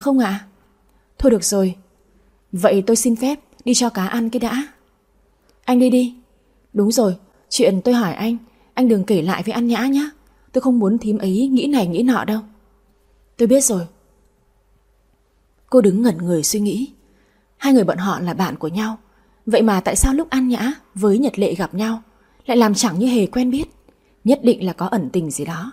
không ạ? Thôi được rồi. Vậy tôi xin phép đi cho cá ăn cái đã. Anh đi đi. Đúng rồi, chuyện tôi hỏi anh, anh đừng kể lại với An Nhã nhé. Tôi không muốn thím ấy nghĩ này nghĩ nọ đâu. Tôi biết rồi. Cô đứng ngẩn người suy nghĩ. Hai người bọn họ là bạn của nhau. Vậy mà tại sao lúc An Nhã với Nhật Lệ gặp nhau lại làm chẳng như hề quen biết? Nhất định là có ẩn tình gì đó.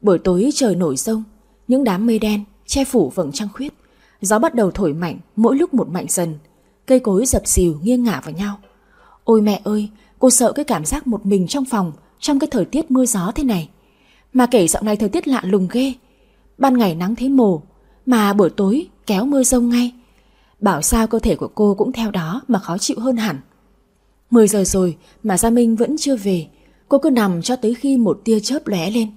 Buổi tối trời nổi sông, những đám mây đen che phủ vầng trăng khuyết. Gió bắt đầu thổi mạnh, mỗi lúc một mạnh dần. Cây cối dập xìu nghiêng ngả vào nhau. Ôi mẹ ơi, cô sợ cái cảm giác một mình trong phòng trong cái thời tiết mưa gió thế này. Mà kể dạo này thời tiết lạ lùng ghê. Ban ngày nắng thế mồ, mà buổi tối kéo mưa rông ngay. Bảo sao cơ thể của cô cũng theo đó mà khó chịu hơn hẳn. 10 giờ rồi mà Gia Minh vẫn chưa về. Cô cứ nằm cho tới khi một tia chớp lóe lên.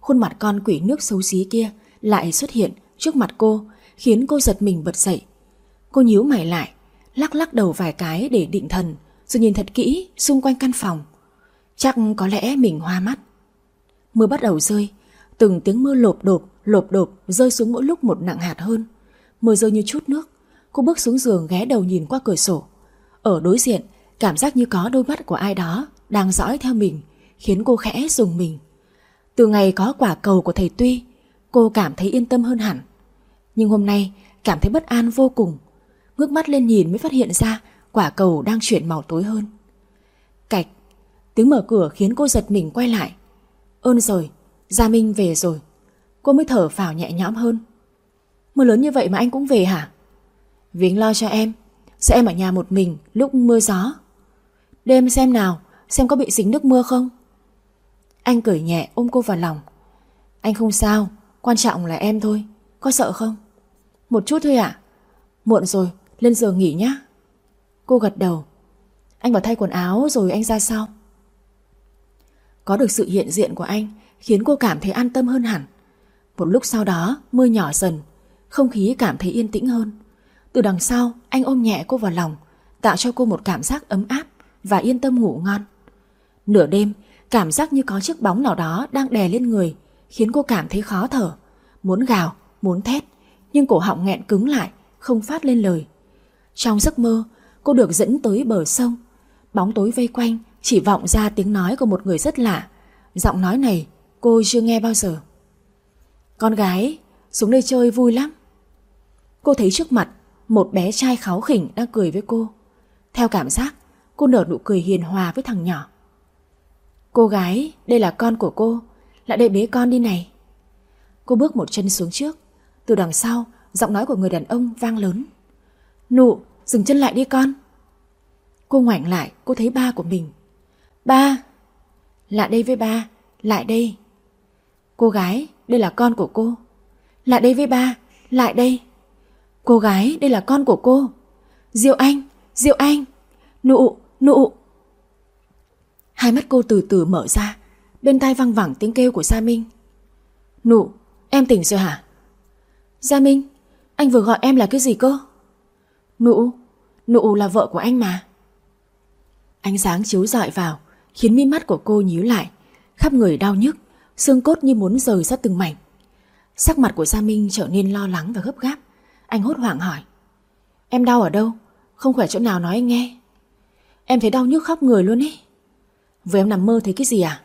Khuôn mặt con quỷ nước xấu xí kia lại xuất hiện trước mặt cô, khiến cô giật mình bật dậy. Cô nhíu mày lại, lắc lắc đầu vài cái để định thần, rồi nhìn thật kỹ xung quanh căn phòng. Chắc có lẽ mình hoa mắt. Mưa bắt đầu rơi, từng tiếng mưa lộp đột, lộp đột rơi xuống mỗi lúc một nặng hạt hơn. Mưa rơi như chút nước, cô bước xuống giường ghé đầu nhìn qua cửa sổ. Ở đối diện, cảm giác như có đôi mắt của ai đó đang dõi theo mình, khiến cô khẽ dùng mình. Từ ngày có quả cầu của thầy Tuy, cô cảm thấy yên tâm hơn hẳn. Nhưng hôm nay cảm thấy bất an vô cùng. Ngước mắt lên nhìn mới phát hiện ra quả cầu đang chuyển màu tối hơn. Cạch, tiếng mở cửa khiến cô giật mình quay lại. Ơn rồi, Gia Minh về rồi. Cô mới thở phào nhẹ nhõm hơn. Mưa lớn như vậy mà anh cũng về hả? Viếng lo cho em, sẽ em ở nhà một mình lúc mưa gió. Đêm xem nào, xem có bị dính nước mưa không? Anh cười nhẹ ôm cô vào lòng. Anh không sao, quan trọng là em thôi. Có sợ không? Một chút thôi ạ. Muộn rồi, lên giường nghỉ nhé. Cô gật đầu. Anh vào thay quần áo rồi anh ra sau. Có được sự hiện diện của anh khiến cô cảm thấy an tâm hơn hẳn. Một lúc sau đó mưa nhỏ dần, không khí cảm thấy yên tĩnh hơn. Từ đằng sau anh ôm nhẹ cô vào lòng, tạo cho cô một cảm giác ấm áp và yên tâm ngủ ngon. Nửa đêm, cảm giác như có chiếc bóng nào đó đang đè lên người, khiến cô cảm thấy khó thở, muốn gào, muốn thét, nhưng cổ họng nghẹn cứng lại, không phát lên lời. Trong giấc mơ, cô được dẫn tới bờ sông. Bóng tối vây quanh, chỉ vọng ra tiếng nói của một người rất lạ. Giọng nói này cô chưa nghe bao giờ. Con gái, xuống đây chơi vui lắm. Cô thấy trước mặt một bé trai kháo khỉnh đang cười với cô. Theo cảm giác, cô nở nụ cười hiền hòa với thằng nhỏ. Cô gái, đây là con của cô, lại đây bế con đi này. Cô bước một chân xuống trước, từ đằng sau, giọng nói của người đàn ông vang lớn. Nụ, dừng chân lại đi con. Cô ngoảnh lại, cô thấy ba của mình. Ba! Lại đây với ba, lại đây. Cô gái, đây là con của cô. Lại đây với ba, lại đây. Cô gái, đây là con của cô. Diệu Anh, Diệu Anh. Nụ, nụ. Hai mắt cô từ từ mở ra, bên tai văng vẳng tiếng kêu của sa Minh. Nụ, em tỉnh rồi hả? Gia Minh, anh vừa gọi em là cái gì cơ? Nụ, nụ là vợ của anh mà. Ánh sáng chiếu dọi vào, khiến mi mắt của cô nhíu lại, khắp người đau nhức, xương cốt như muốn rời ra từng mảnh. Sắc mặt của Gia Minh trở nên lo lắng và gấp gáp. Anh hốt hoảng hỏi. Em đau ở đâu? Không khỏe chỗ nào nói anh nghe. Em thấy đau nhức khắp người luôn ấy. Vừa em nằm mơ thấy cái gì à?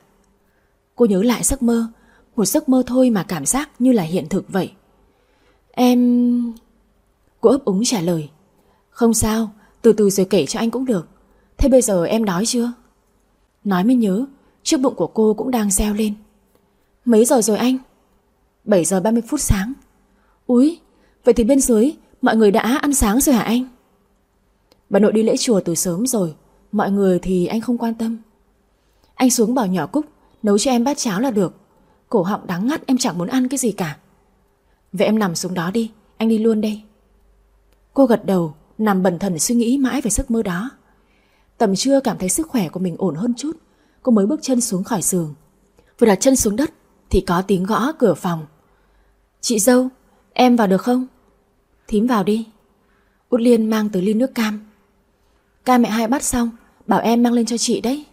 Cô nhớ lại giấc mơ, một giấc mơ thôi mà cảm giác như là hiện thực vậy. Em... Cô ấp úng trả lời. Không sao, từ từ rồi kể cho anh cũng được. Thế bây giờ em nói chưa? Nói mới nhớ, trước bụng của cô cũng đang reo lên. Mấy giờ rồi anh? 7 giờ 30 phút sáng. Úi, vậy thì bên dưới mọi người đã ăn sáng rồi hả anh? Bà nội đi lễ chùa từ sớm rồi, mọi người thì anh không quan tâm. Anh xuống bảo nhỏ Cúc nấu cho em bát cháo là được. Cổ họng đắng ngắt em chẳng muốn ăn cái gì cả. Vậy em nằm xuống đó đi, anh đi luôn đây. Cô gật đầu, nằm bần thần suy nghĩ mãi về giấc mơ đó. Tầm trưa cảm thấy sức khỏe của mình ổn hơn chút, cô mới bước chân xuống khỏi giường. Vừa đặt chân xuống đất thì có tiếng gõ cửa phòng. Chị dâu, em vào được không? Thím vào đi. Út Liên mang tới ly nước cam. Ca mẹ hai bắt xong, bảo em mang lên cho chị đấy.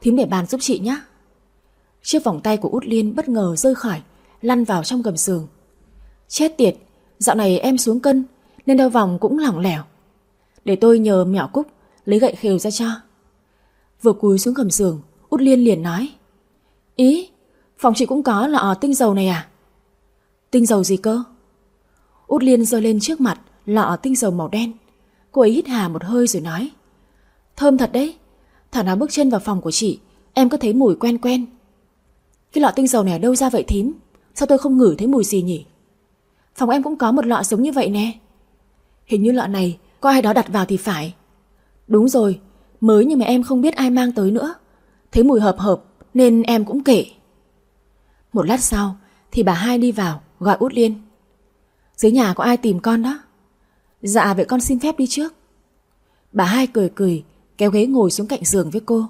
Thím để bàn giúp chị nhé. Chiếc vòng tay của Út Liên bất ngờ rơi khỏi, lăn vào trong gầm giường. Chết tiệt, Dạo này em xuống cân Nên đeo vòng cũng lỏng lẻo. Để tôi nhờ mẹo cúc Lấy gậy khều ra cho. Vừa cúi xuống gầm giường Út Liên liền nói Ý Phòng chị cũng có lọ tinh dầu này à? Tinh dầu gì cơ? Út Liên giơ lên trước mặt Lọ tinh dầu màu đen. Cô ấy hít hà một hơi rồi nói Thơm thật đấy Thảo nào bước chân vào phòng của chị Em có thấy mùi quen quen. Cái lọ tinh dầu này ở đâu ra vậy thím? Sao tôi không ngửi thấy mùi gì nhỉ? Phòng em cũng có một lọ giống như vậy nè. Hình như lọ này, Có ai đó đặt vào thì phải. Đúng rồi, Mới nhưng mà em không biết ai mang tới nữa. Thấy mùi hợp hợp, Nên em cũng kể. Một lát sau, Thì bà hai đi vào, Gọi út liên. Dưới nhà có ai tìm con đó? Dạ vậy con xin phép đi trước. Bà hai cười cười, Kéo ghế ngồi xuống cạnh giường với cô.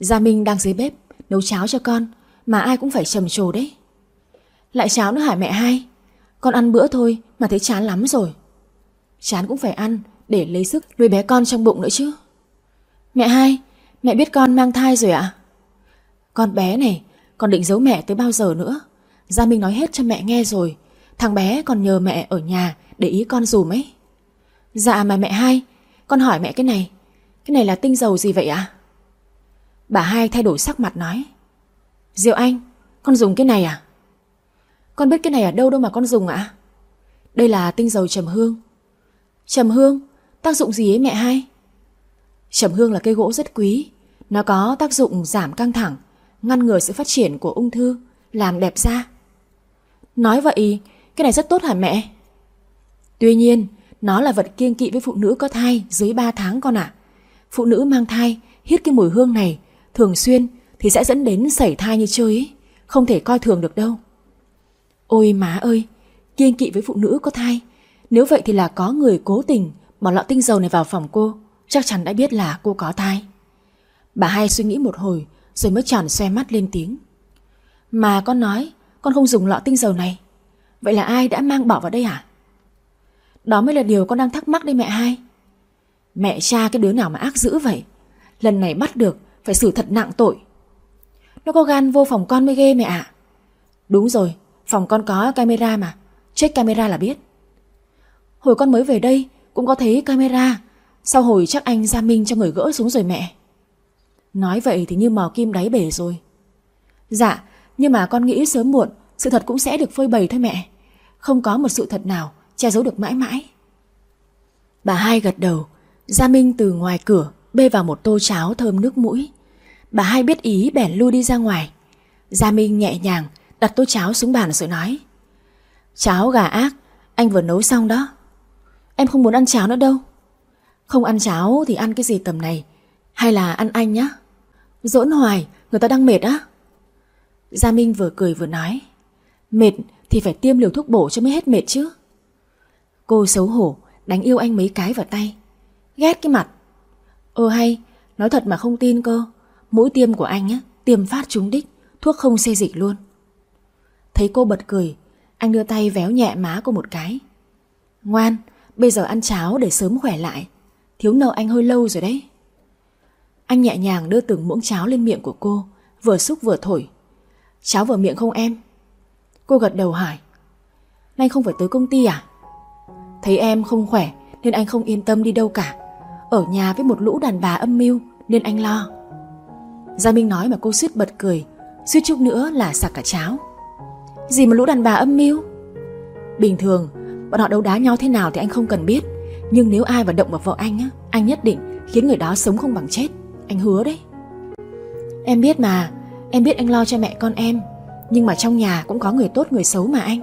Gia Minh đang dưới bếp, Nấu cháo cho con, Mà ai cũng phải trầm trồ đấy. Lại cháo nữa hả mẹ hai? Con ăn bữa thôi, mà thấy chán lắm rồi. Chán cũng phải ăn Để lấy sức nuôi bé con trong bụng nữa chứ. Mẹ hai, Mẹ biết con mang thai rồi ạ. Con bé này Còn định giấu mẹ tới bao giờ nữa? Gia Minh nói hết cho mẹ nghe rồi. Thằng bé còn nhờ mẹ ở nhà Để ý con dùm ấy. Dạ mà mẹ hai, Con hỏi mẹ cái này. Cái này là tinh dầu gì vậy ạ? Bà hai thay đổi sắc mặt nói. Diệu Anh, Con dùng cái này à? Con biết cái này ở đâu đâu mà con dùng ạ? Đây là tinh dầu trầm hương. Trầm hương, Tác dụng gì ấy mẹ hai? Trầm hương là cây gỗ rất quý. Nó có tác dụng giảm căng thẳng, Ngăn ngừa sự phát triển của ung thư, Làm đẹp da. Nói vậy, cái này rất tốt hả mẹ? Tuy nhiên, Nó là vật kiêng kỵ với phụ nữ có thai Dưới 3 tháng con ạ. Phụ nữ mang thai, hít cái mùi hương này, Thường xuyên thì sẽ dẫn đến sảy thai như chơi ấy. Không thể coi thường được đâu. Ôi má ơi kiên kỵ với phụ nữ có thai. Nếu vậy thì là có người cố tình Bỏ lọ tinh dầu này vào phòng cô, Chắc chắn đã biết là cô có thai. Bà hai suy nghĩ một hồi, Rồi mới tròn xoe mắt lên tiếng. Mà con nói, Con không dùng lọ tinh dầu này. Vậy là ai đã mang bỏ vào đây hả? Đó mới là điều con đang thắc mắc đây mẹ hai. Mẹ cha cái đứa nào mà ác dữ vậy? Lần này bắt được, Phải xử thật nặng tội. Nó có gan vô phòng con mới ghê mẹ ạ. Đúng rồi Phòng con có camera mà. Check camera là biết. Hồi con mới về đây, Cũng có thấy camera. Sau hồi chắc anh Gia Minh cho người gỡ xuống rồi mẹ. Nói vậy thì như mò kim đáy bể rồi. Dạ Nhưng mà con nghĩ sớm muộn, Sự thật cũng sẽ được phơi bày thôi mẹ. Không có một sự thật nào che giấu được mãi mãi. Bà hai gật đầu. Gia Minh từ ngoài cửa, Bê vào một tô cháo thơm nước mũi. Bà hai biết ý bèn lui đi ra ngoài. Gia Minh nhẹ nhàng Đặt tô cháo xuống bàn rồi nói. Cháo gà ác, Anh vừa nấu xong đó. Em không muốn ăn cháo nữa đâu. Không ăn cháo thì ăn cái gì tầm này? Hay là ăn anh nhá. Dỗn hoài, người ta đang mệt á. Gia Minh vừa cười vừa nói. Mệt thì phải tiêm liều thuốc bổ cho mới hết mệt chứ. Cô xấu hổ, Đánh yêu anh mấy cái vào tay. Ghét cái mặt. Ơ hay, Nói thật mà không tin cơ. Mũi tiêm của anh á, Tiêm phát trúng đích, Thuốc không xê dịch luôn. Thấy cô bật cười, Anh đưa tay véo nhẹ má cô một cái. Ngoan, Bây giờ ăn cháo để sớm khỏe lại. Thiếu nợ anh hơi lâu rồi đấy. Anh nhẹ nhàng đưa từng muỗng cháo lên miệng của cô, Vừa xúc vừa thổi. Cháo vừa miệng không em? Cô gật đầu hỏi. Anh không phải tới công ty à? Thấy em không khỏe Nên anh không yên tâm đi đâu cả. Ở nhà với một lũ đàn bà âm mưu Nên anh lo. Gia Minh nói mà cô suýt bật cười. Suýt chút nữa là sặc cả cháo. Gì mà lũ đàn bà âm mưu? Bình thường, Bọn họ đấu đá nhau thế nào thì anh không cần biết. Nhưng nếu ai vào động vào vợ anh á, Anh nhất định khiến người đó sống không bằng chết. Anh hứa đấy. Em biết mà, Em biết anh lo cho mẹ con em, Nhưng mà trong nhà cũng có người tốt, người xấu mà anh.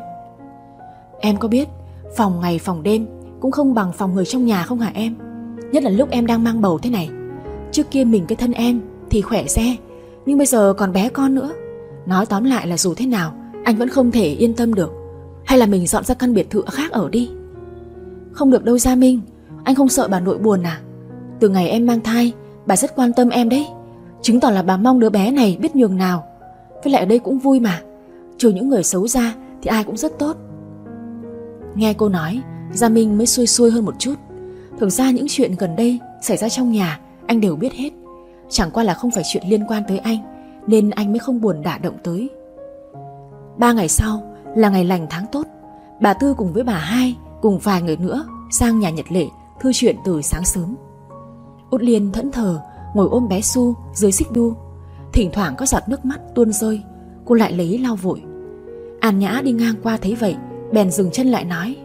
Em có biết, Phòng ngày phòng đêm Cũng không bằng phòng người trong nhà không hả em? Nhất là lúc em đang mang bầu thế này. Trước kia mình cái thân em thì khỏe xe, Nhưng bây giờ còn bé con nữa. Nói tóm lại là dù thế nào anh vẫn không thể yên tâm được. Hay là mình dọn ra căn biệt thự khác ở đi? Không được đâu Gia Minh. Anh không sợ bà nội buồn à? Từ ngày em mang thai, Bà rất quan tâm em đấy. Chứng tỏ là bà mong đứa bé này biết nhường nào. Với lại ở đây cũng vui mà. Trừ những người xấu ra thì ai cũng rất tốt. Nghe cô nói, Gia Minh mới xuôi xuôi hơn một chút. Thực ra những chuyện gần đây xảy ra trong nhà, Anh đều biết hết. Chẳng qua là không phải chuyện liên quan tới anh, Nên anh mới không buồn đả động tới. Ba ngày sau là ngày lành tháng tốt, Bà Tư cùng với bà hai, Cùng vài người nữa sang nhà Nhật Lệ Thư chuyện từ sáng sớm. Út Liên thẫn thờ, Ngồi ôm bé Su dưới xích đu. Thỉnh thoảng có giọt nước mắt tuôn rơi, Cô lại lấy lau vội. An Nhã đi ngang qua thấy vậy, Bèn dừng chân lại nói,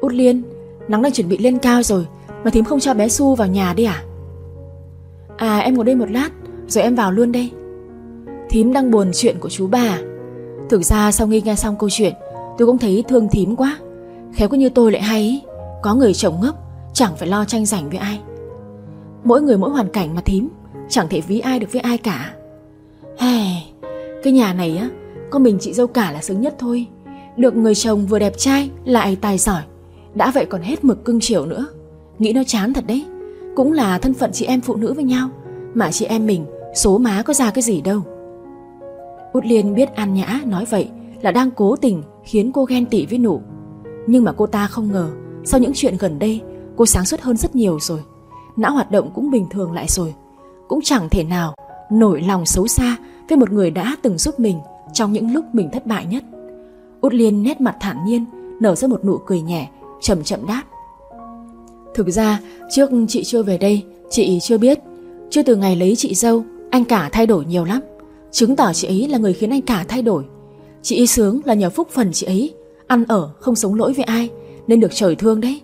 Út Liên, Nắng đang chuẩn bị lên cao rồi, Mà thím không cho bé Su vào nhà đi à? À em ngồi đây một lát, Rồi em vào luôn đây. Thím đang buồn chuyện của chú bà à? Thực ra sau khi nghe xong câu chuyện Tôi cũng thấy thương thím quá. Khéo có như tôi lại hay ý. Có người chồng ngốc Chẳng phải lo tranh giành với ai. Mỗi người mỗi hoàn cảnh mà thím Chẳng thể ví ai được với ai cả. Hey, Cái nhà này á Có mình chị dâu cả là sướng nhất thôi. Được người chồng vừa đẹp trai Lại tài giỏi Đã vậy còn hết mực cưng chiều nữa. Nghĩ nó chán thật đấy Cũng là thân phận chị em phụ nữ với nhau Mà chị em mình số má có ra cái gì đâu. Út Liên biết An Nhã nói vậy Là đang cố tình khiến cô ghen tị với nụ. Nhưng mà cô ta không ngờ, Sau những chuyện gần đây, Cô sáng suốt hơn rất nhiều rồi. Não hoạt động cũng bình thường lại rồi. Cũng chẳng thể nào nổi lòng xấu xa Với một người đã từng giúp mình Trong những lúc mình thất bại nhất. Út Liên nét mặt thản nhiên, Nở ra một nụ cười nhẹ, Chậm chậm đáp. Thực ra, trước chị chưa về đây, Chị chưa biết. Chưa từ ngày lấy chị dâu, Anh cả thay đổi nhiều lắm. Chứng tỏ chị ấy là người khiến anh cả thay đổi. Chị y sướng là nhờ phúc phần chị ấy. Ăn ở, không sống lỗi với ai, Nên được trời thương đấy.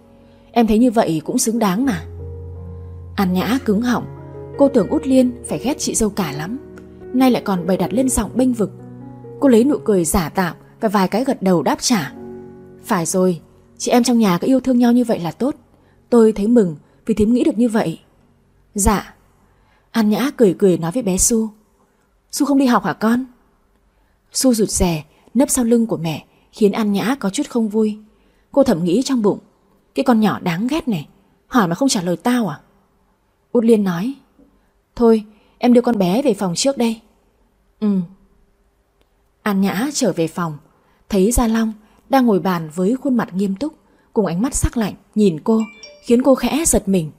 Em thấy như vậy cũng xứng đáng mà. An Nhã cứng họng. Cô tưởng Út Liên phải ghét chị dâu cả lắm. Nay lại còn bày đặt lên giọng bênh vực. Cô lấy nụ cười giả tạo Và vài cái gật đầu đáp trả. Phải rồi, Chị em trong nhà có yêu thương nhau như vậy là tốt. Tôi thấy mừng vì thím nghĩ được như vậy. Dạ. An Nhã cười cười nói với bé Su Su không đi học hả con? Su rụt rè, nấp sau lưng của mẹ, Khiến An Nhã có chút không vui. Cô thầm nghĩ trong bụng, Cái con nhỏ đáng ghét này, Hỏi mà không trả lời tao à? Út Liên nói, Thôi, em đưa con bé về phòng trước đây. Ừ. An Nhã trở về phòng, Thấy Gia Long đang ngồi bàn với khuôn mặt nghiêm túc, Cùng ánh mắt sắc lạnh, Nhìn cô, khiến cô khẽ giật mình.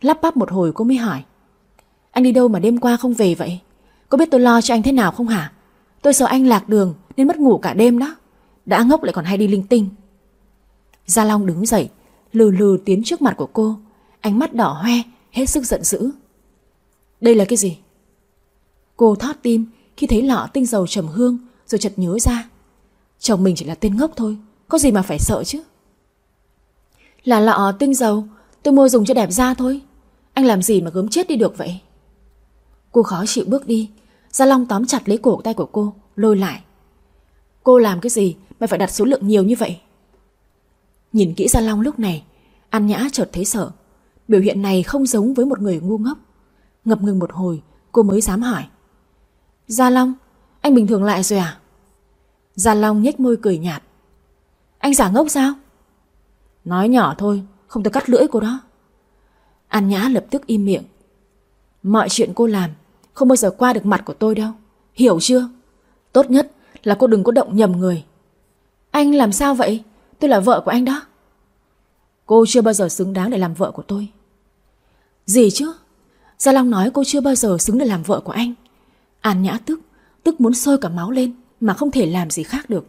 Lắp bắp một hồi cô mới hỏi, Anh đi đâu mà đêm qua không về vậy? Có biết tôi lo cho anh thế nào không hả? Tôi sợ anh lạc đường nên mất ngủ cả đêm đó. Đã ngốc lại còn hay đi linh tinh. Gia Long đứng dậy, Lừ lừ tiến trước mặt của cô. Ánh mắt đỏ hoe, Hết sức giận dữ. Đây là cái gì? Cô thót tim khi thấy lọ tinh dầu trầm hương Rồi chợt nhớ ra. Chồng mình chỉ là tên ngốc thôi, Có gì mà phải sợ chứ? Là lọ tinh dầu, Tôi mua dùng cho đẹp da thôi. Anh làm gì mà gớm chết đi được vậy? Cô khó chịu bước đi Gia Long tóm chặt lấy cổ tay của cô, Lôi lại. Cô làm cái gì mà phải đặt số lượng nhiều như vậy? Nhìn kỹ Gia Long lúc này, An Nhã chợt thấy sợ. Biểu hiện này không giống với một người ngu ngốc. Ngập ngừng một hồi, Cô mới dám hỏi. Gia Long, Anh bình thường lại rồi à? Gia Long nhếch môi cười nhạt. Anh giả ngốc sao? Nói nhỏ thôi, Không tôi cắt lưỡi cô đó. An Nhã lập tức im miệng. Mọi chuyện cô làm không bao giờ qua được mặt của tôi đâu. Hiểu chưa? Tốt nhất là cô đừng có động nhầm người. Anh làm sao vậy? Tôi là vợ của anh đó. Cô chưa bao giờ xứng đáng để làm vợ của tôi. Gì chứ? Gia Long nói cô chưa bao giờ xứng để làm vợ của anh. An nhã tức Tức muốn sôi cả máu lên Mà không thể làm gì khác được.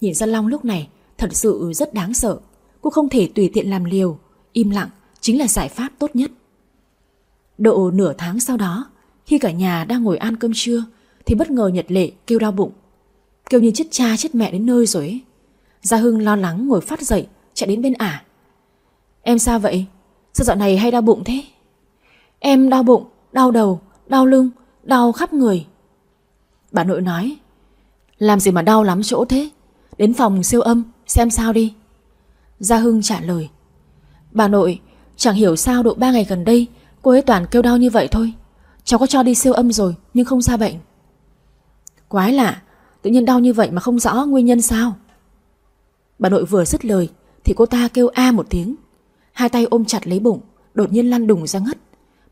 Nhìn Gia Long lúc này, thật sự rất đáng sợ. Cô không thể tùy tiện làm liều. Im lặng chính là giải pháp tốt nhất. Độ nửa tháng sau đó khi cả nhà đang ngồi ăn cơm trưa Thì bất ngờ Nhật Lệ kêu đau bụng Kêu như chết cha chết mẹ đến nơi rồi ấy. Gia Hưng lo lắng ngồi phát dậy Chạy đến bên ả Em sao vậy? Sao dạo này hay đau bụng thế? Em đau bụng, đau đầu, đau lưng, đau khắp người Bà nội nói Làm gì mà đau lắm chỗ thế Đến phòng siêu âm xem sao đi Gia Hưng trả lời Bà nội Chẳng hiểu sao độ 3 ngày gần đây Cô ấy toàn kêu đau như vậy thôi Cháu có cho đi siêu âm rồi, nhưng không ra bệnh. Quái lạ, Tự nhiên đau như vậy mà không rõ nguyên nhân sao? Bà nội vừa dứt lời, Thì cô ta kêu a một tiếng. Hai tay ôm chặt lấy bụng, Đột nhiên lăn đùng ra ngất.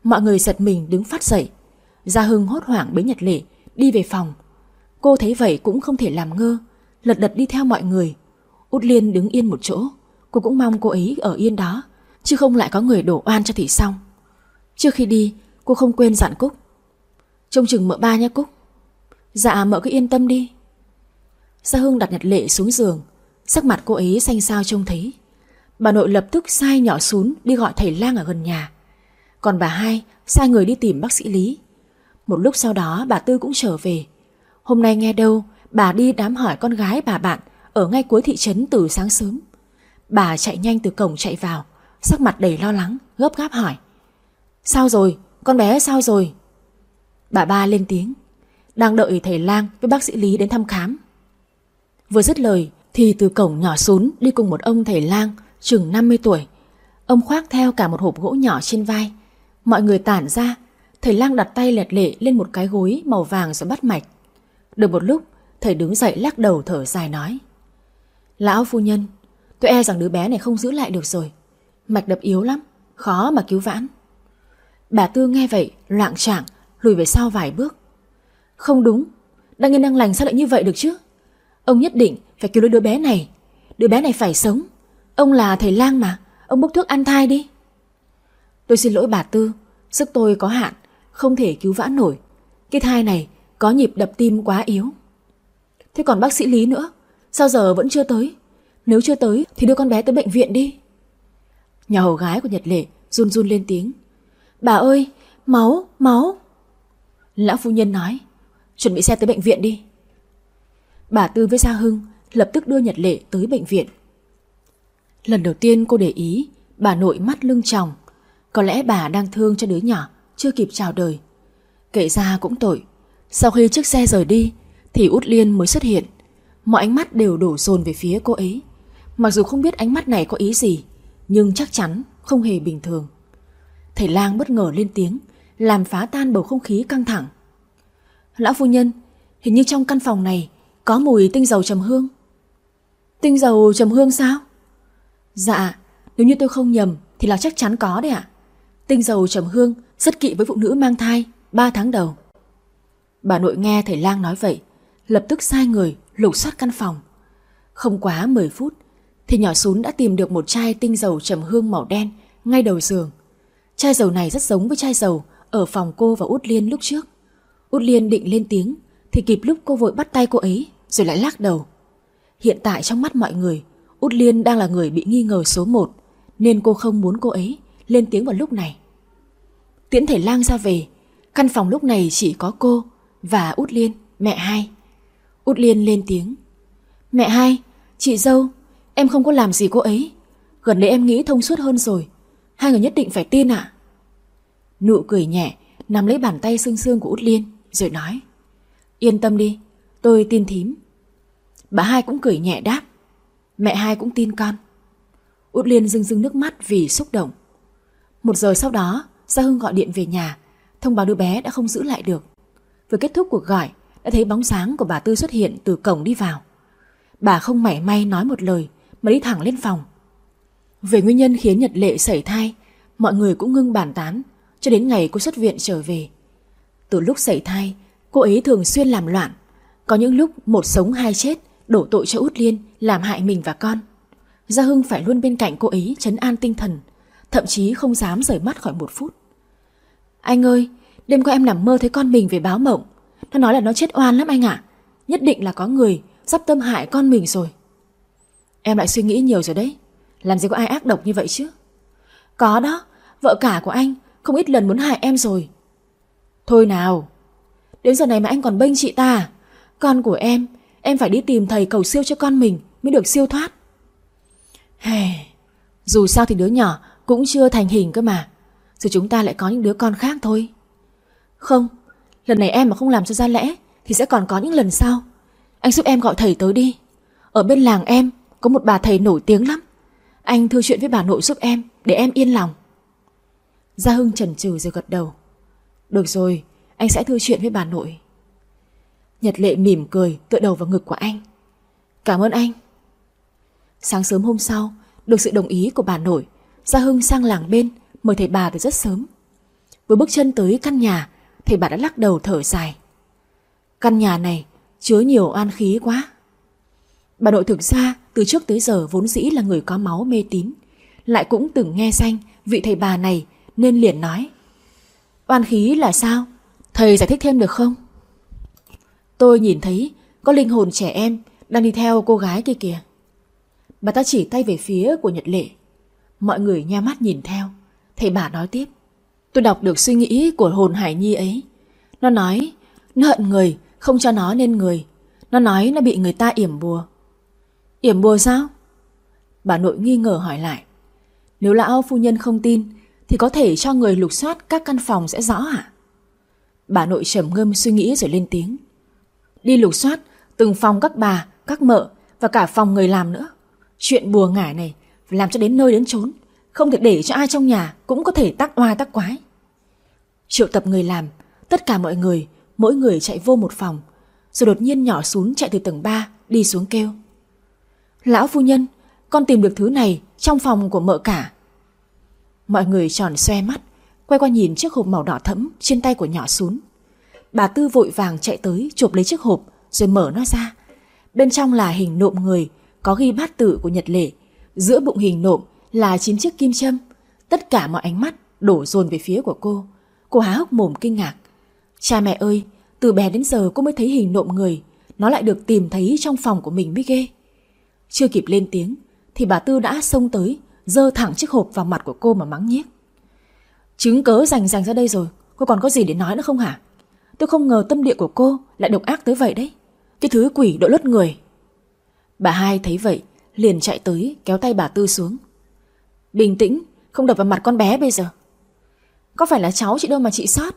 Mọi người giật mình đứng phát dậy. Gia Hưng hốt hoảng bế Nhật Lệ, Đi về phòng. Cô thấy vậy cũng không thể làm ngơ, Lật đật đi theo mọi người. Út Liên đứng yên một chỗ, Cô cũng mong cô ấy ở yên đó, Chứ không lại có người đổ oan cho thì xong. Trước khi đi cô không quên dặn Cúc Trông chừng mợ ba nha Cúc Dạ mợ cứ yên tâm đi Gia Hưng đặt Nhật Lệ xuống giường Sắc mặt cô ấy xanh xao trông thấy. Bà nội lập tức sai nhỏ xuống đi gọi thầy lang ở gần nhà. Còn bà hai sai người đi tìm bác sĩ Lý. Một lúc sau đó bà Tư cũng trở về. Hôm nay nghe đâu bà đi đám hỏi con gái bà bạn ở ngay cuối thị trấn từ sáng sớm. Bà chạy nhanh từ cổng chạy vào, sắc mặt đầy lo lắng, gấp gáp hỏi. Sao rồi? Con bé sao rồi? Bà ba lên tiếng, đang đợi thầy lang với bác sĩ Lý đến thăm khám. Vừa dứt lời thì từ cổng nhỏ xuống đi cùng một ông thầy lang chừng 50 tuổi. Ông khoác theo cả một hộp gỗ nhỏ trên vai. Mọi người tản ra, thầy lang đặt tay lẹt lệ lên một cái gối màu vàng rồi bắt mạch. Được một lúc, thầy đứng dậy lắc đầu thở dài nói. Lão phu nhân, tôi e rằng đứa bé này không giữ lại được rồi. Mạch đập yếu lắm, khó mà cứu vãn. Bà Tư nghe vậy, loạn trạng, lùi về sau vài bước. Không đúng, đang yên đang lành sao lại như vậy được chứ? Ông nhất định phải cứu đứa bé này. Đứa bé này phải sống. Ông là thầy lang mà, ông bốc thuốc ăn thai đi. Tôi xin lỗi bà Tư, sức tôi có hạn, không thể cứu vãn nổi. Cái thai này có nhịp đập tim quá yếu. Thế còn bác sĩ Lý nữa, sao giờ vẫn chưa tới? Nếu chưa tới thì đưa con bé tới bệnh viện đi. Nhà hầu gái của Nhật Lệ run run lên tiếng. Bà ơi, máu, máu. Lão phu nhân nói, chuẩn bị xe tới bệnh viện đi. Bà Tư với Gia Hưng lập tức đưa Nhật Lệ tới bệnh viện. Lần đầu tiên cô để ý, bà nội mắt lưng tròng. Có lẽ bà đang thương cho đứa nhỏ, chưa kịp chào đời. Kể ra cũng tội. Sau khi chiếc xe rời đi, thì Út Liên mới xuất hiện. Mọi ánh mắt đều đổ dồn về phía cô ấy. Mặc dù không biết ánh mắt này có ý gì, nhưng chắc chắn không hề bình thường. Thầy lang bất ngờ lên tiếng, làm phá tan bầu không khí căng thẳng. Lão phu nhân, hình như trong căn phòng này có mùi tinh dầu trầm hương. Tinh dầu trầm hương sao? Dạ, nếu như tôi không nhầm thì là chắc chắn có đấy ạ. Tinh dầu trầm hương rất kỵ với phụ nữ mang thai 3 tháng đầu. Bà nội nghe thầy lang nói vậy, lập tức sai người lục soát căn phòng. Không quá 10 phút thì nhỏ sún đã tìm được một chai tinh dầu trầm hương màu đen ngay đầu giường. Chai dầu này rất giống với chai dầu ở phòng cô và Út Liên lúc trước. Út Liên định lên tiếng thì kịp lúc cô vội bắt tay cô ấy rồi lại lắc đầu. Hiện tại trong mắt mọi người, Út Liên đang là người bị nghi ngờ số một nên cô không muốn cô ấy lên tiếng vào lúc này. Tiễn thể lang ra về, căn phòng lúc này chỉ có cô và Út Liên, mẹ hai. Út Liên lên tiếng. Mẹ hai, chị dâu, em không có làm gì cô ấy. Gần đây em nghĩ thông suốt hơn rồi. Hai người nhất định phải tin ạ. Nụ cười nhẹ, nắm lấy bàn tay xương xương của Út Liên, rồi nói. Yên tâm đi, tôi tin thím. Bà hai cũng cười nhẹ đáp. Mẹ hai cũng tin con. Út Liên rưng rưng nước mắt vì xúc động. Một giờ sau đó, Gia Hưng gọi điện về nhà, thông báo đứa bé đã không giữ lại được. Vừa kết thúc cuộc gọi, đã thấy bóng sáng của bà Tư xuất hiện từ cổng đi vào. Bà không mảy may nói một lời mà đi thẳng lên phòng. Về nguyên nhân khiến Nhật Lệ xảy thai, mọi người cũng ngưng bàn tán cho đến ngày cô xuất viện trở về. Từ lúc xảy thai, cô ấy thường xuyên làm loạn. Có những lúc một sống hai chết, đổ tội cho Út Liên làm hại mình và con. Gia Hưng phải luôn bên cạnh cô ấy chấn an tinh thần, thậm chí không dám rời mắt khỏi một phút. Anh ơi, đêm qua em nằm mơ thấy con mình về báo mộng. Nó nói là nó chết oan lắm anh ạ. Nhất định là có người sắp tâm hại con mình rồi. Em lại suy nghĩ nhiều rồi đấy. Làm gì có ai ác độc như vậy chứ? Có đó, vợ cả của anh không ít lần muốn hại em rồi. Thôi nào, đến giờ này mà anh còn bênh chị ta? À? Con của em, em phải đi tìm thầy cầu siêu cho con mình mới được siêu thoát. Hey, dù sao thì đứa nhỏ cũng chưa thành hình cơ mà. Rồi chúng ta lại có những đứa con khác thôi. Không, lần này em mà không làm cho ra lẽ thì sẽ còn có những lần sau. Anh giúp em gọi thầy tới đi. Ở bên làng em có một bà thầy nổi tiếng lắm. Anh thư chuyện với bà nội giúp em để em yên lòng. Gia Hưng chần chừ rồi gật đầu. Được rồi, anh sẽ thư chuyện với bà nội. Nhật Lệ mỉm cười tựa đầu vào ngực của anh. Cảm ơn anh. Sáng sớm hôm sau, được sự đồng ý của bà nội, Gia Hưng sang làng bên mời thầy bà từ rất sớm. Vừa bước chân tới căn nhà, thầy bà đã lắc đầu thở dài. Căn nhà này chứa nhiều oan khí quá. Bà nội thực ra từ trước tới giờ vốn dĩ là người có máu mê tín, lại cũng từng nghe danh vị thầy bà này nên liền nói. Oan khí là sao? Thầy giải thích thêm được không? Tôi nhìn thấy có linh hồn trẻ em đang đi theo cô gái kia kìa. Bà ta chỉ tay về phía của Nhật Lệ. Mọi người nha mắt nhìn theo. Thầy bà nói tiếp. Tôi đọc được suy nghĩ của hồn Hải Nhi ấy. Nó nói, nó hận người, không cho nó nên người. Nó nói nó bị người ta yểm bùa. Yểm bùa sao? Bà nội nghi ngờ hỏi lại. Nếu lão phu nhân không tin, thì có thể cho người lục soát các căn phòng sẽ rõ hả? Bà nội trầm ngâm suy nghĩ rồi lên tiếng. Đi lục soát từng phòng các bà, các mợ và cả phòng người làm nữa. Chuyện bùa ngải này làm cho đến nơi đến chốn, không thể để cho ai trong nhà cũng có thể tác oai tác quái. Triệu tập người làm, tất cả mọi người, mỗi người chạy vô một phòng, rồi đột nhiên nhỏ xuống chạy từ tầng 3 đi xuống kêu. Lão phu nhân, con tìm được thứ này trong phòng của mợ cả. Mọi người tròn xoe mắt, quay qua nhìn chiếc hộp màu đỏ thẫm trên tay của nhỏ xuống. Bà Tư vội vàng chạy tới chụp lấy chiếc hộp rồi mở nó ra. Bên trong là hình nộm người, có ghi bát tự của Nhật Lệ. Giữa bụng hình nộm là chín chiếc kim châm. Tất cả mọi ánh mắt đổ dồn về phía của cô. Cô há hốc mồm kinh ngạc. Cha mẹ ơi, từ bé đến giờ cô mới thấy hình nộm người. Nó lại được tìm thấy trong phòng của mình mới ghê. Chưa kịp lên tiếng, thì bà Tư đã xông tới, dơ thẳng chiếc hộp vào mặt của cô mà mắng nhiếc. Chứng cớ rành rành ra đây rồi, cô còn có gì để nói nữa không hả? Tôi không ngờ tâm địa của cô lại độc ác tới vậy đấy. Cái thứ quỷ độ lốt người. Bà hai thấy vậy, liền chạy tới kéo tay bà Tư xuống. Bình tĩnh, không đập vào mặt con bé bây giờ. Có phải là cháu chị đâu mà chị sót?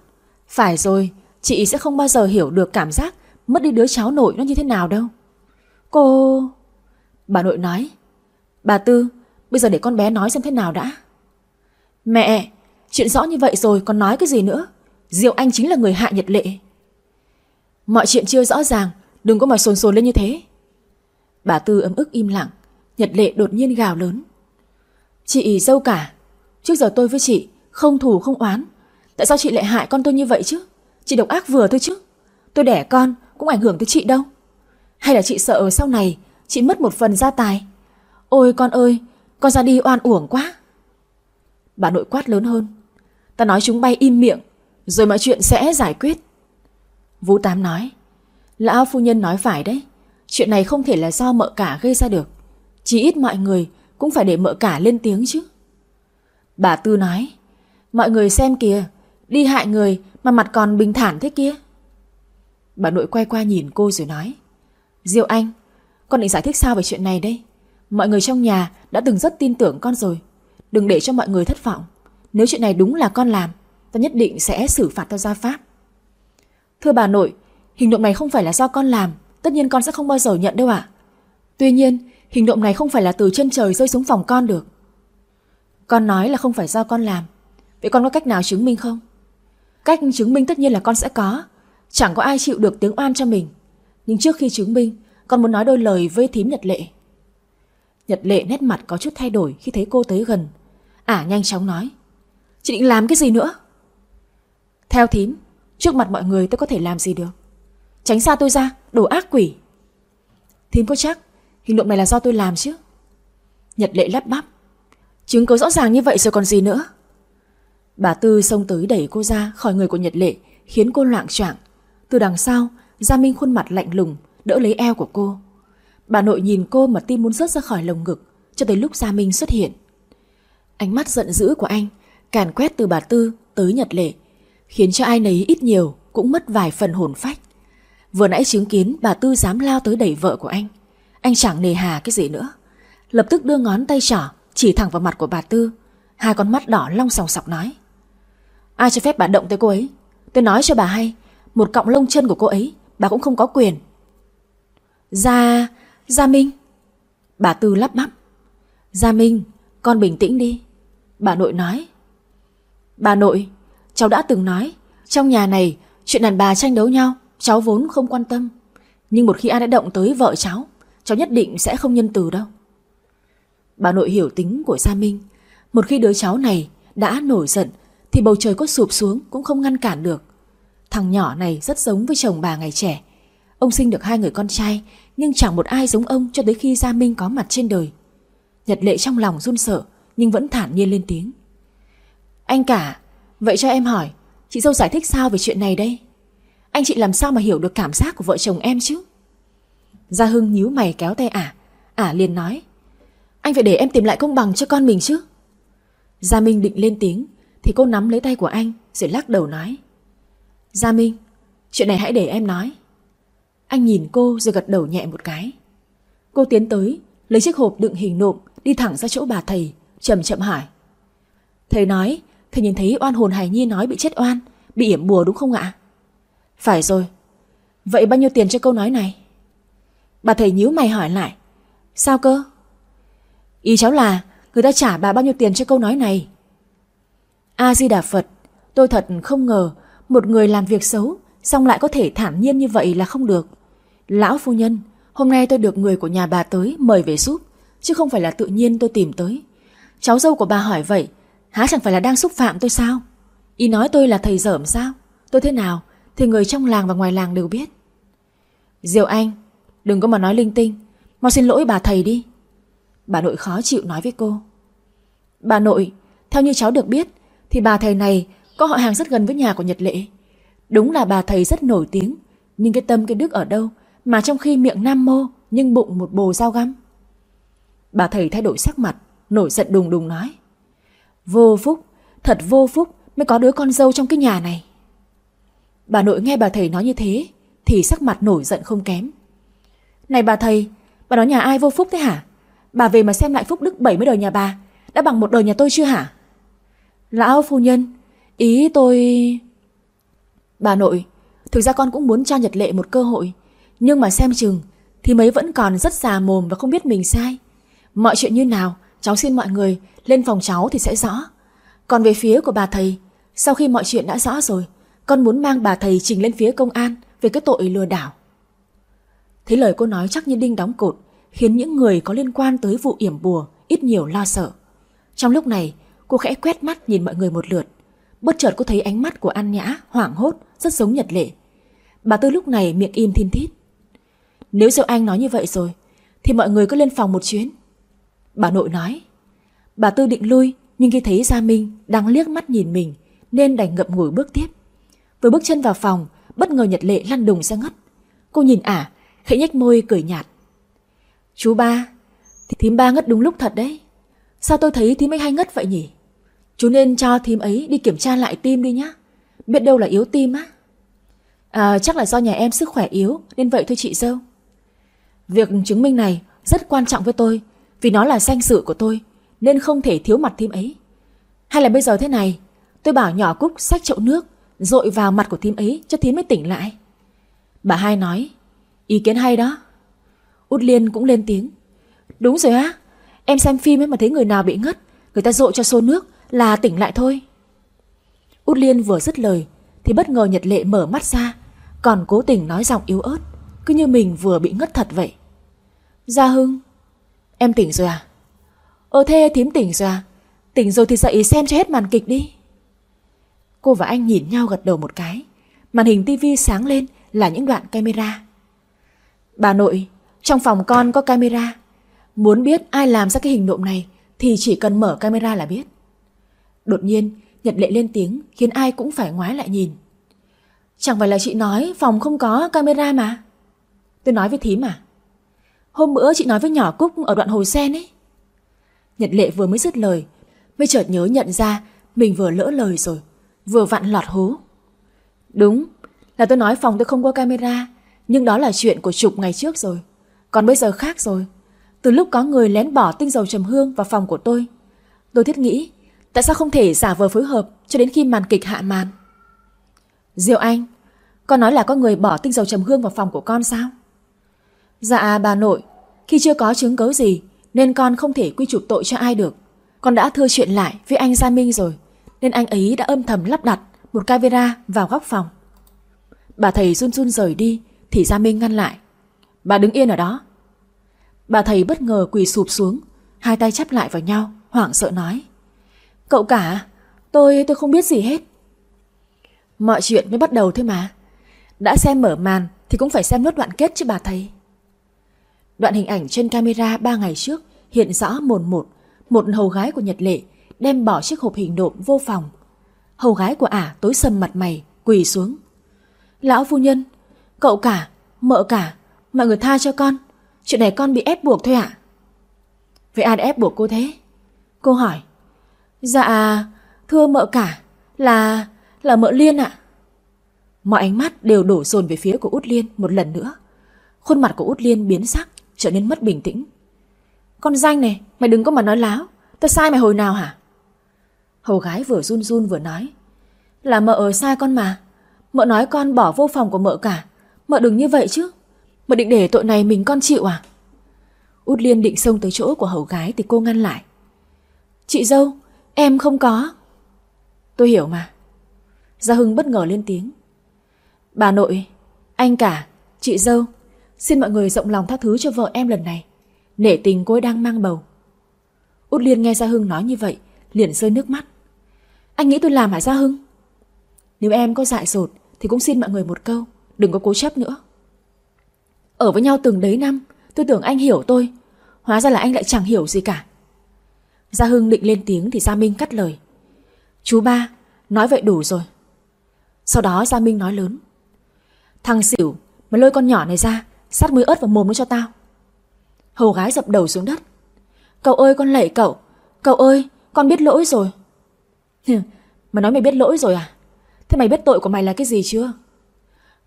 Phải rồi, chị sẽ không bao giờ hiểu được cảm giác mất đi đứa cháu nội nó như thế nào đâu. Cô... Bà nội nói. Bà Tư, bây giờ để con bé nói xem thế nào đã. Mẹ, chuyện rõ như vậy rồi còn nói cái gì nữa? Diệu Anh chính là người hại Nhật Lệ. Mọi chuyện chưa rõ ràng, đừng có mà sồn sồn lên như thế. Bà Tư ấm ức im lặng, Nhật Lệ đột nhiên gào lớn. Chị dâu cả, trước giờ tôi với chị không thù không oán. Tại sao chị lại hại con tôi như vậy chứ? Chị độc ác vừa thôi chứ. Tôi đẻ con cũng ảnh hưởng tới chị đâu. Hay là chị sợ sau này chị mất một phần gia tài? Ôi con ơi, con ra đi oan uổng quá. Bà nội quát lớn hơn. Ta nói chúng bay im miệng, rồi mọi chuyện sẽ giải quyết. Vũ Tám nói. Lão phu nhân nói phải đấy. Chuyện này không thể là do mợ cả gây ra được. Chỉ ít mọi người cũng phải để mợ cả lên tiếng chứ. Bà Tư nói. Mọi người xem kìa, đi hại người mà mặt còn bình thản thế kia. Bà nội quay qua nhìn cô rồi nói. Diệu Anh, con định giải thích sao về chuyện này đây? Mọi người trong nhà đã từng rất tin tưởng con rồi. Đừng để cho mọi người thất vọng. Nếu chuyện này đúng là con làm, ta nhất định sẽ xử phạt theo gia pháp. Thưa bà nội, hình động này không phải là do con làm, tất nhiên con sẽ không bao giờ nhận đâu ạ. Tuy nhiên, hình động này không phải là từ chân trời rơi xuống phòng con được. Con nói là không phải do con làm, vậy con có cách nào chứng minh không? Cách chứng minh tất nhiên là con sẽ có, chẳng có ai chịu được tiếng oan cho mình. Nhưng trước khi chứng minh, con muốn nói đôi lời với thím Nhật Lệ. Nhật Lệ nét mặt có chút thay đổi khi thấy cô tới gần. Ả à, nhanh chóng nói. Chị định làm cái gì nữa? Theo thím, trước mặt mọi người tôi có thể làm gì được? Tránh xa tôi ra, đồ ác quỷ. Thím có chắc hình động này là do tôi làm chứ? Nhật Lệ lắp bắp. Chứng cứ rõ ràng như vậy rồi còn gì nữa? Bà Tư xông tới đẩy cô ra khỏi người của Nhật Lệ khiến cô loạn choạng. Từ đằng sau, Gia Minh khuôn mặt lạnh lùng đỡ lấy eo của cô. Bà nội nhìn cô mà tim muốn rớt ra khỏi lồng ngực cho tới lúc Gia Minh xuất hiện. Ánh mắt giận dữ của anh càn quét từ bà Tư tới Nhật Lệ khiến cho ai nấy ít nhiều cũng mất vài phần hồn phách. Vừa nãy chứng kiến bà Tư dám lao tới đẩy vợ của anh. Anh chẳng nề hà cái gì nữa. Lập tức đưa ngón tay trỏ chỉ thẳng vào mặt của bà Tư. Hai con mắt đỏ long sòng sọc nói. Ai cho phép bà động tới cô ấy? Tôi nói cho bà hay, một cọng lông chân của cô ấy bà cũng không có quyền. Gia, Gia Minh. Bà Tư lắp bắp. Gia Minh, con bình tĩnh đi. Bà nội nói. Bà nội, cháu đã từng nói, trong nhà này chuyện đàn bà tranh đấu nhau, cháu vốn không quan tâm. Nhưng một khi ai đã động tới vợ cháu, cháu nhất định sẽ không nhân từ đâu. Bà nội hiểu tính của Gia Minh. Một khi đứa cháu này đã nổi giận thì bầu trời có sụp xuống cũng không ngăn cản được. Thằng nhỏ này rất giống với chồng bà ngày trẻ. Ông sinh được hai người con trai nhưng chẳng một ai giống ông cho tới khi Gia Minh có mặt trên đời. Nhật lệ trong lòng run sợ nhưng vẫn thản nhiên lên tiếng. Anh cả, vậy cho em hỏi, chị dâu giải thích sao về chuyện này đây? Anh chị làm sao mà hiểu được cảm giác của vợ chồng em chứ? Gia Hưng nhíu mày kéo tay ả, ả liền nói. Anh phải để em tìm lại công bằng cho con mình chứ Gia Minh định lên tiếng Thì cô nắm lấy tay của anh Rồi lắc đầu nói Gia Minh Chuyện này hãy để em nói anh nhìn cô rồi gật đầu nhẹ một cái. Cô tiến tới, Lấy chiếc hộp đựng hình nộm, Đi thẳng ra chỗ bà thầy, chậm chậm hỏi. Thầy nói, Thầy nhìn thấy oan hồn Hải Nhi nói bị chết oan, Bị yểm bùa đúng không ạ? Phải rồi. Vậy bao nhiêu tiền cho câu nói này? Bà thầy nhíu mày hỏi lại. Sao cơ? Ý cháu là, người ta trả bà bao nhiêu tiền cho câu nói này? A-di-đà Phật Tôi thật không ngờ Một người làm việc xấu Xong lại có thể thản nhiên như vậy là không được. Lão phu nhân, Hôm nay tôi được người của nhà bà tới mời về giúp, Chứ không phải là tự nhiên tôi tìm tới. Cháu dâu của bà hỏi vậy, Há chẳng phải là đang xúc phạm tôi sao? Ý nói tôi là thầy dởm sao? Tôi thế nào Thì người trong làng và ngoài làng đều biết. Diệu Anh, Đừng có mà nói linh tinh, Mau xin lỗi bà thầy đi. Bà nội khó chịu nói với cô. Bà nội, Theo như cháu được biết, Thì bà thầy này có họ hàng rất gần với nhà của Nhật Lệ. Đúng là bà thầy rất nổi tiếng, Nhưng cái tâm cái đức ở đâu mà trong khi miệng nam mô Nhưng bụng một bồ dao găm. Bà thầy thay đổi sắc mặt Nổi giận đùng đùng nói Vô phúc, thật vô phúc Mới có đứa con dâu trong cái nhà này. Bà nội nghe bà thầy nói như thế Thì sắc mặt nổi giận không kém. Này bà thầy Bà nói nhà ai vô phúc thế hả? Bà về mà xem lại phúc đức 70 đời nhà bà Đã bằng một đời nhà tôi chưa hả? Lão phu nhân Ý tôi... Bà nội Thực ra con cũng muốn cho Nhật Lệ một cơ hội nhưng mà xem chừng, Thì mấy vẫn còn rất già mồm và không biết mình sai. Mọi chuyện như nào, Cháu xin mọi người, lên phòng cháu thì sẽ rõ. Còn về phía của bà thầy, Sau khi mọi chuyện đã rõ rồi, Con muốn mang bà thầy trình lên phía công an Về cái tội lừa đảo. Thấy lời cô nói chắc như đinh đóng cột, Khiến những người có liên quan tới vụ yểm bùa Ít nhiều lo sợ. Trong lúc này, cô khẽ quét mắt nhìn mọi người một lượt. Bất chợt cô thấy ánh mắt của An Nhã Hoảng hốt, rất giống Nhật Lệ. Bà Tư lúc này miệng im thiên thít. Nếu Diệu Anh nói như vậy rồi Thì mọi người cứ lên phòng một chuyến Bà nội nói Bà Tư định lui nhưng khi thấy Gia Minh đang liếc mắt nhìn mình nên đành ngậm ngùi bước tiếp. Vừa bước chân vào phòng, bất ngờ Nhật Lệ lăn đùng ra ngất. Cô nhìn ả, khẽ nhếch môi cười nhạt. Chú ba, thì thím ba ngất đúng lúc thật đấy. Sao tôi thấy thím ấy hay ngất vậy nhỉ? Chú nên cho thím ấy đi kiểm tra lại tim đi nhá. Biết đâu là yếu tim á. À, chắc là do nhà em sức khỏe yếu nên vậy thôi chị dâu. Việc chứng minh này rất quan trọng với tôi vì nó là danh dự của tôi nên không thể thiếu mặt thím ấy. Hay là bây giờ thế này, tôi bảo nhỏ Cúc xách chậu nước, rội vào mặt của thím ấy cho thím mới tỉnh lại. Bà hai nói, ý kiến hay đó. Út Liên cũng lên tiếng. Đúng rồi á, em xem phim ấy mà thấy người nào bị ngất, người ta rội cho xô nước là tỉnh lại thôi. Út Liên vừa dứt lời thì bất ngờ Nhật Lệ mở mắt ra, còn cố tình nói giọng yếu ớt, cứ như mình vừa bị ngất thật vậy. Gia Hưng, em tỉnh rồi à? Ờ thế thím tỉnh rồi à? Tỉnh rồi thì dậy xem cho hết màn kịch đi. Cô và anh nhìn nhau gật đầu một cái. Màn hình tivi sáng lên là những đoạn camera. Bà nội, trong phòng con có camera. Muốn biết ai làm ra cái hình nộm này thì chỉ cần mở camera là biết. Đột nhiên, Nhật Lệ lên tiếng khiến ai cũng phải ngoái lại nhìn. Chẳng phải là chị nói phòng không có camera mà. Tôi nói với thím à? Hôm bữa chị nói với nhỏ Cúc ở đoạn hồi sen ấy. Nhật Lệ vừa mới dứt lời, mới chợt nhớ nhận ra mình vừa lỡ lời rồi, vừa vặn lọt hố. Đúng, là tôi nói phòng tôi không có camera, nhưng đó là chuyện của chục ngày trước rồi. Còn bây giờ khác rồi. Từ lúc có người lén bỏ tinh dầu trầm hương vào phòng của tôi, tôi thiết nghĩ tại sao không thể giả vờ phối hợp cho đến khi màn kịch hạ màn. Diệu Anh, con nói là có người bỏ tinh dầu trầm hương vào phòng của con sao? Dạ bà nội, khi chưa có chứng cứ gì nên con không thể quy chụp tội cho ai được. Con đã thưa chuyện lại với anh Gia Minh rồi, nên anh ấy đã âm thầm lắp đặt một camera vào góc phòng. Bà thầy run run rời đi, thì Gia Minh ngăn lại. Bà đứng yên ở đó. Bà thầy bất ngờ quỳ sụp xuống, hai tay chắp lại vào nhau, hoảng sợ nói. Cậu cả, tôi tôi không biết gì hết. Mọi chuyện mới bắt đầu thôi mà. Đã xem mở màn thì cũng phải xem nốt đoạn kết chứ bà thầy. Đoạn hình ảnh trên camera 3 ngày trước hiện rõ mồn một, một hầu gái của Nhật Lệ đem bỏ chiếc hộp hình nộm vô phòng. Hầu gái của ả tối sầm mặt mày, quỳ xuống. Lão phu nhân, cậu cả, mợ cả, mọi người tha cho con. Chuyện này con bị ép buộc thôi ạ. Vậy ai đã ép buộc cô thế? Cô hỏi. Dạ, thưa mợ cả, là... là mợ Liên ạ. Mọi ánh mắt đều đổ dồn về phía của Út Liên một lần nữa. Khuôn mặt của Út Liên biến sắc, trở nên mất bình tĩnh. Con danh này, mày đừng có mà nói láo, tao sai mày hồi nào hả? Hầu gái vừa run run vừa nói. Là mợ sai con mà. Mợ nói con bỏ vô phòng của mợ cả. Mợ đừng như vậy chứ. Mợ định để tội này mình con chịu à? Út Liên định xông tới chỗ của hầu gái thì cô ngăn lại. Chị dâu, em không có. Tôi hiểu mà. Gia Hưng bất ngờ lên tiếng. Bà nội, anh cả, chị dâu, xin mọi người rộng lòng tha thứ cho vợ em lần này. Nể tình cô ấy đang mang bầu. Út Liên nghe Gia Hưng nói như vậy, liền rơi nước mắt. Anh nghĩ tôi làm hả Gia Hưng? Nếu em có dại dột thì cũng xin mọi người một câu, đừng có cố chấp nữa. Ở với nhau từng đấy năm, tôi tưởng anh hiểu tôi, hóa ra là anh lại chẳng hiểu gì cả. Gia Hưng định lên tiếng thì Gia Minh cắt lời. Chú ba, nói vậy đủ rồi. Sau đó Gia Minh nói lớn. Thằng xỉu, mà lôi con nhỏ này ra, sát muối ớt vào mồm nó cho tao. Hầu gái dập đầu xuống đất. Cậu ơi con lạy cậu, cậu ơi, con biết lỗi rồi. Mà nói mày biết lỗi rồi à? Thế mày biết tội của mày là cái gì chưa?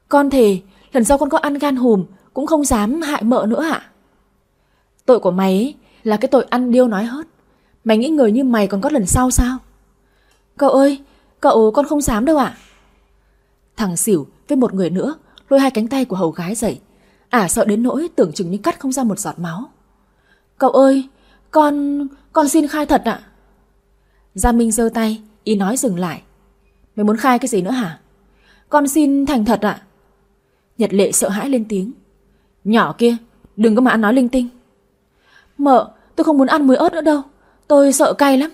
Con thề, lần sau con có ăn gan hùm cũng không dám hại mợ nữa ạ. Tội của mày ấy là cái tội ăn điêu nói hớt. Mày nghĩ người như mày còn có lần sau sao? Cậu ơi, cậu con không dám đâu ạ. Thằng xỉu với một người nữa lôi hai cánh tay của hầu gái dậy. Ả à, sợ đến nỗi tưởng chừng như cắt không ra một giọt máu. Cậu ơi, con... con xin khai thật ạ. Gia Minh giơ tay, ý nói dừng lại. Mày muốn khai cái gì nữa hả? Con xin thành thật ạ. Nhật lệ sợ hãi lên tiếng. Nhỏ kia, đừng có mà ăn nói linh tinh. Mợ, tôi không muốn ăn muối ớt nữa đâu. Tôi sợ cay lắm.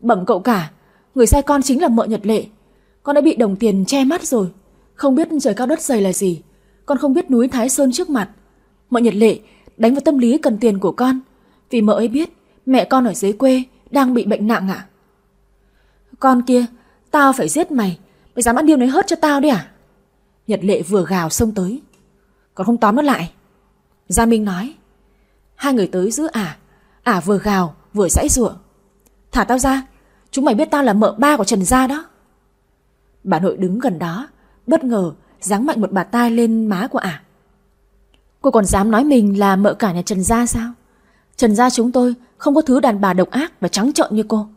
Bẩm cậu cả, người sai con chính là mợ Nhật lệ. Con đã bị đồng tiền che mắt rồi. Không biết trời cao đất dày là gì. Con không biết núi Thái Sơn trước mặt. Mợ Nhật lệ đánh vào tâm lý cần tiền của con. Vì mợ ấy biết mẹ con ở dưới quê đang bị bệnh nặng ạ. Con kia, tao phải giết mày. Mày dám ăn điêu này hớt cho tao đi à? Nhật lệ vừa gào xông tới. Còn không tóm nó lại. Gia Minh nói. Hai người tới giữ ả. Ả vừa gào vừa dãy ruộng. Thả tao ra. Chúng mày biết tao là mợ ba của Trần Gia đó. Bà nội đứng gần đó. Bất ngờ giáng mạnh một bà tai lên má của ả. Cô còn dám nói mình là mợ cả nhà Trần Gia sao? Trần Gia chúng tôi không có thứ đàn bà độc ác và trắng trợn như cô.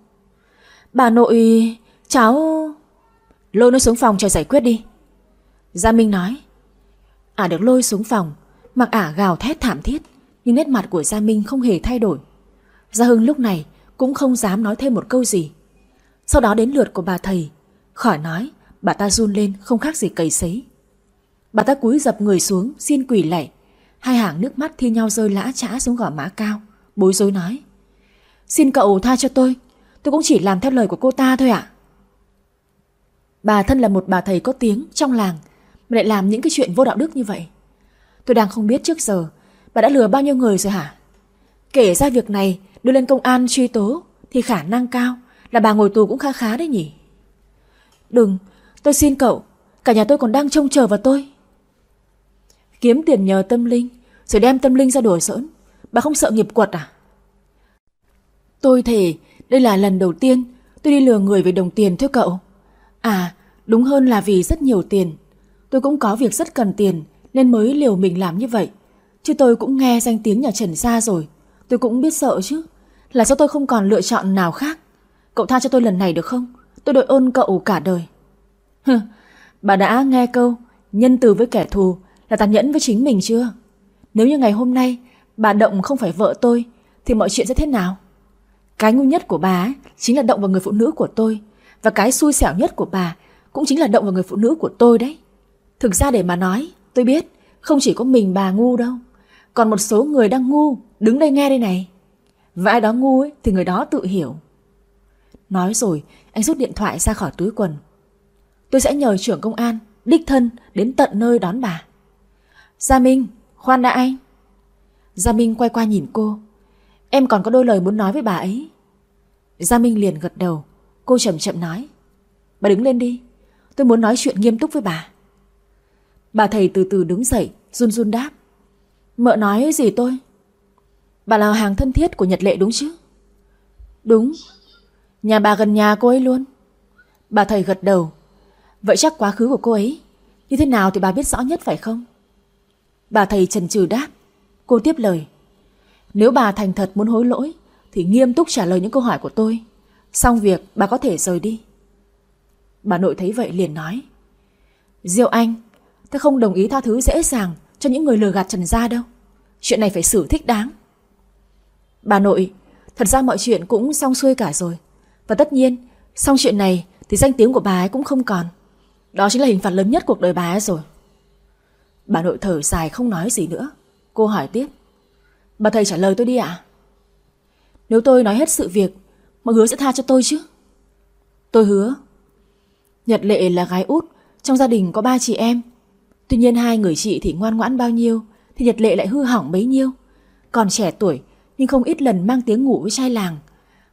Bà nội... cháu... Lôi nó xuống phòng cho giải quyết đi. Gia Minh nói. Ả được lôi xuống phòng, mặc ả gào thét thảm thiết, nhưng nét mặt của Gia Minh không hề thay đổi. Gia Hưng lúc này cũng không dám nói thêm một câu gì. Sau đó đến lượt của bà thầy, khỏi nói, bà ta run lên không khác gì cầy sấy. Bà ta cúi dập người xuống, xin quỷ lạy. Hai hàng nước mắt thi nhau rơi lã trã xuống gò má cao, bối rối nói. Xin cậu tha cho tôi, tôi cũng chỉ làm theo lời của cô ta thôi ạ. Bà thân là một bà thầy có tiếng trong làng, mà lại làm những cái chuyện vô đạo đức như vậy. Tôi đang không biết trước giờ bà đã lừa bao nhiêu người rồi hả? Kể ra việc này đưa lên công an truy tố thì khả năng cao là bà ngồi tù cũng khá khá đấy nhỉ. Đừng, tôi xin cậu, cả nhà tôi còn đang trông chờ vào tôi. Kiếm tiền nhờ tâm linh, rồi đem tâm linh ra đổi sỡn Bà không sợ nghiệp quật à? Tôi thề, đây là lần đầu tiên tôi đi lừa người về đồng tiền thưa cậu. À, đúng hơn là vì rất nhiều tiền. Tôi cũng có việc rất cần tiền nên mới liều mình làm như vậy. Chứ tôi cũng nghe danh tiếng nhà Trần ra rồi. Tôi cũng biết sợ chứ. Là do tôi không còn lựa chọn nào khác. Cậu tha cho tôi lần này được không? Tôi đội ơn cậu cả đời. Hừ, bà đã nghe câu nhân từ với kẻ thù là tàn nhẫn với chính mình chưa? Nếu như ngày hôm nay bà động không phải vợ tôi thì mọi chuyện sẽ thế nào? Cái ngu nhất của bà ấy, chính là động vào người phụ nữ của tôi và cái xui xẻo nhất của bà cũng chính là động vào người phụ nữ của tôi đấy. Thực ra để mà nói, tôi biết không chỉ có mình bà ngu đâu. Còn một số người đang ngu, đứng đây nghe đây này. Và ai đó ngu ấy, thì người đó tự hiểu. Nói rồi, anh rút điện thoại ra khỏi túi quần. Tôi sẽ nhờ trưởng công an, đích thân đến tận nơi đón bà. Gia Minh, khoan đã anh. Gia Minh quay qua nhìn cô. Em còn có đôi lời muốn nói với bà ấy. Gia Minh liền gật đầu. Cô chậm chậm nói. Bà đứng lên đi. Tôi muốn nói chuyện nghiêm túc với bà. Bà thầy từ từ đứng dậy, run run đáp. Mợ nói gì tôi? Bà là hàng thân thiết của Nhật Lệ đúng chứ? Đúng. Nhà bà gần nhà cô ấy luôn. Bà thầy gật đầu. Vậy chắc quá khứ của cô ấy như thế nào thì bà biết rõ nhất phải không? Bà thầy trần trừ đáp. Cô tiếp lời. Nếu bà thành thật muốn hối lỗi thì nghiêm túc trả lời những câu hỏi của tôi. Xong việc bà có thể rời đi. Bà nội thấy vậy liền nói. Diệu Anh, tôi không đồng ý tha thứ dễ dàng cho những người lừa gạt Trần Gia đâu. Chuyện này phải xử thích đáng. Bà nội, thật ra mọi chuyện cũng xong xuôi cả rồi. Và tất nhiên, xong chuyện này thì danh tiếng của bà ấy cũng không còn. Đó chính là hình phạt lớn nhất cuộc đời bà ấy rồi. Bà nội thở dài không nói gì nữa. Cô hỏi tiếp. Bà thầy trả lời tôi đi ạ. Nếu tôi nói hết sự việc, mọi hứa sẽ tha cho tôi chứ? Tôi hứa. Nhật Lệ là gái út, trong gia đình có ba chị em. Tuy nhiên hai người chị thì ngoan ngoãn bao nhiêu, thì Nhật Lệ lại hư hỏng bấy nhiêu. Còn trẻ tuổi, nhưng không ít lần mang tiếng ngủ với trai làng.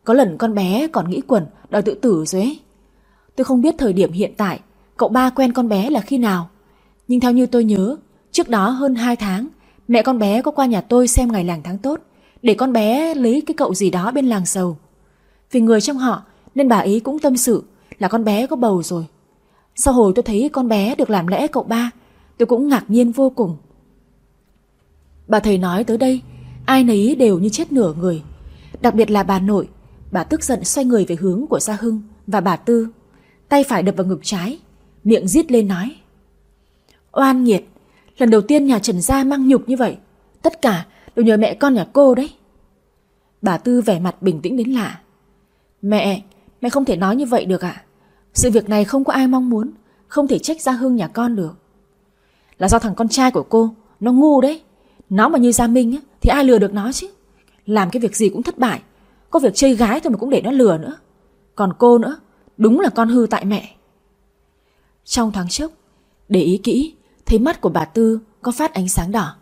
Có lần con bé còn nghĩ quẩn, đòi tự tử rồi ấy. Tôi không biết thời điểm hiện tại, cậu ba quen con bé là khi nào. Nhưng theo như tôi nhớ, trước đó hơn 2 tháng, mẹ con bé có qua nhà tôi xem ngày làng tháng tốt, để con bé lấy cái cậu gì đó bên làng sầu. Vì người trong họ nên bà ấy cũng tâm sự là con bé có bầu rồi. Sau hồi tôi thấy con bé được làm lẽ cậu ba, tôi cũng ngạc nhiên vô cùng. Bà thầy nói tới đây, ai nấy đều như chết nửa người. Đặc biệt là bà nội, bà tức giận xoay người về hướng của Gia Hưng và bà Tư. Tay phải đập vào ngực trái, miệng rít lên nói. Oan nghiệt, lần đầu tiên nhà Trần Gia mang nhục như vậy. Tất cả đều nhờ mẹ con nhà cô đấy. Bà Tư vẻ mặt bình tĩnh đến lạ. Mẹ, mẹ không thể nói như vậy được ạ. Sự việc này không có ai mong muốn, không thể trách Gia Hưng nhà con được. Là do thằng con trai của cô, nó ngu đấy. Nó mà như Gia Minh á, thì ai lừa được nó chứ. Làm cái việc gì cũng thất bại. Có việc chơi gái thôi mà cũng để nó lừa nữa. Còn cô nữa, đúng là con hư tại mẹ. Trong thoáng chốc, để ý kỹ, thấy mắt của bà Tư có phát ánh sáng đỏ.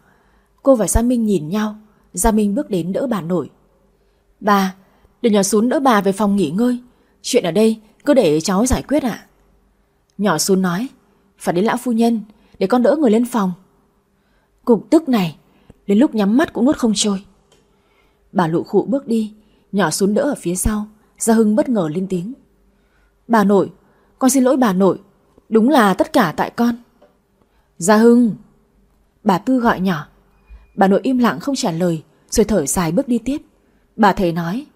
Cô và Gia Minh nhìn nhau, Gia Minh bước đến đỡ bà nội. Bà, để nhỏ xuống đỡ bà về phòng nghỉ ngơi. Chuyện ở đây cứ để cháu giải quyết ạ. Nhỏ xuống nói, phải đến lão phu nhân, để con đỡ người lên phòng. Cục tức này, đến lúc nhắm mắt cũng nuốt không trôi. Bà lụ khụ bước đi, nhỏ xuống đỡ ở phía sau, Gia Hưng bất ngờ lên tiếng. Bà nội, con xin lỗi bà nội, đúng là tất cả tại con. Gia Hưng! Bà Tư gọi nhỏ. Bà nội im lặng không trả lời, rồi thở dài bước đi tiếp. Bà thầy nói,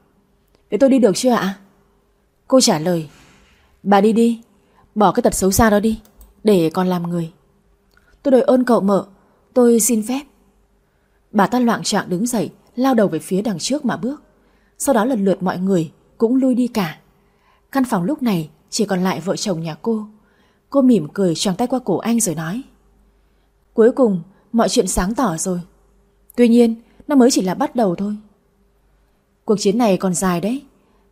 để tôi đi được chưa ạ? Cô trả lời, bà đi đi, bỏ cái tật xấu xa đó đi, để con làm người. Tôi đòi ơn cậu mợ, tôi xin phép. Bà ta loạn trạng đứng dậy, lao đầu về phía đằng trước mà bước. Sau đó lần lượt mọi người cũng lui đi cả. Căn phòng lúc này chỉ còn lại vợ chồng nhà cô. Cô mỉm cười choàng tay qua cổ anh rồi nói. Cuối cùng, mọi chuyện sáng tỏ rồi. Tuy nhiên, nó mới chỉ là bắt đầu thôi. Cuộc chiến này còn dài đấy.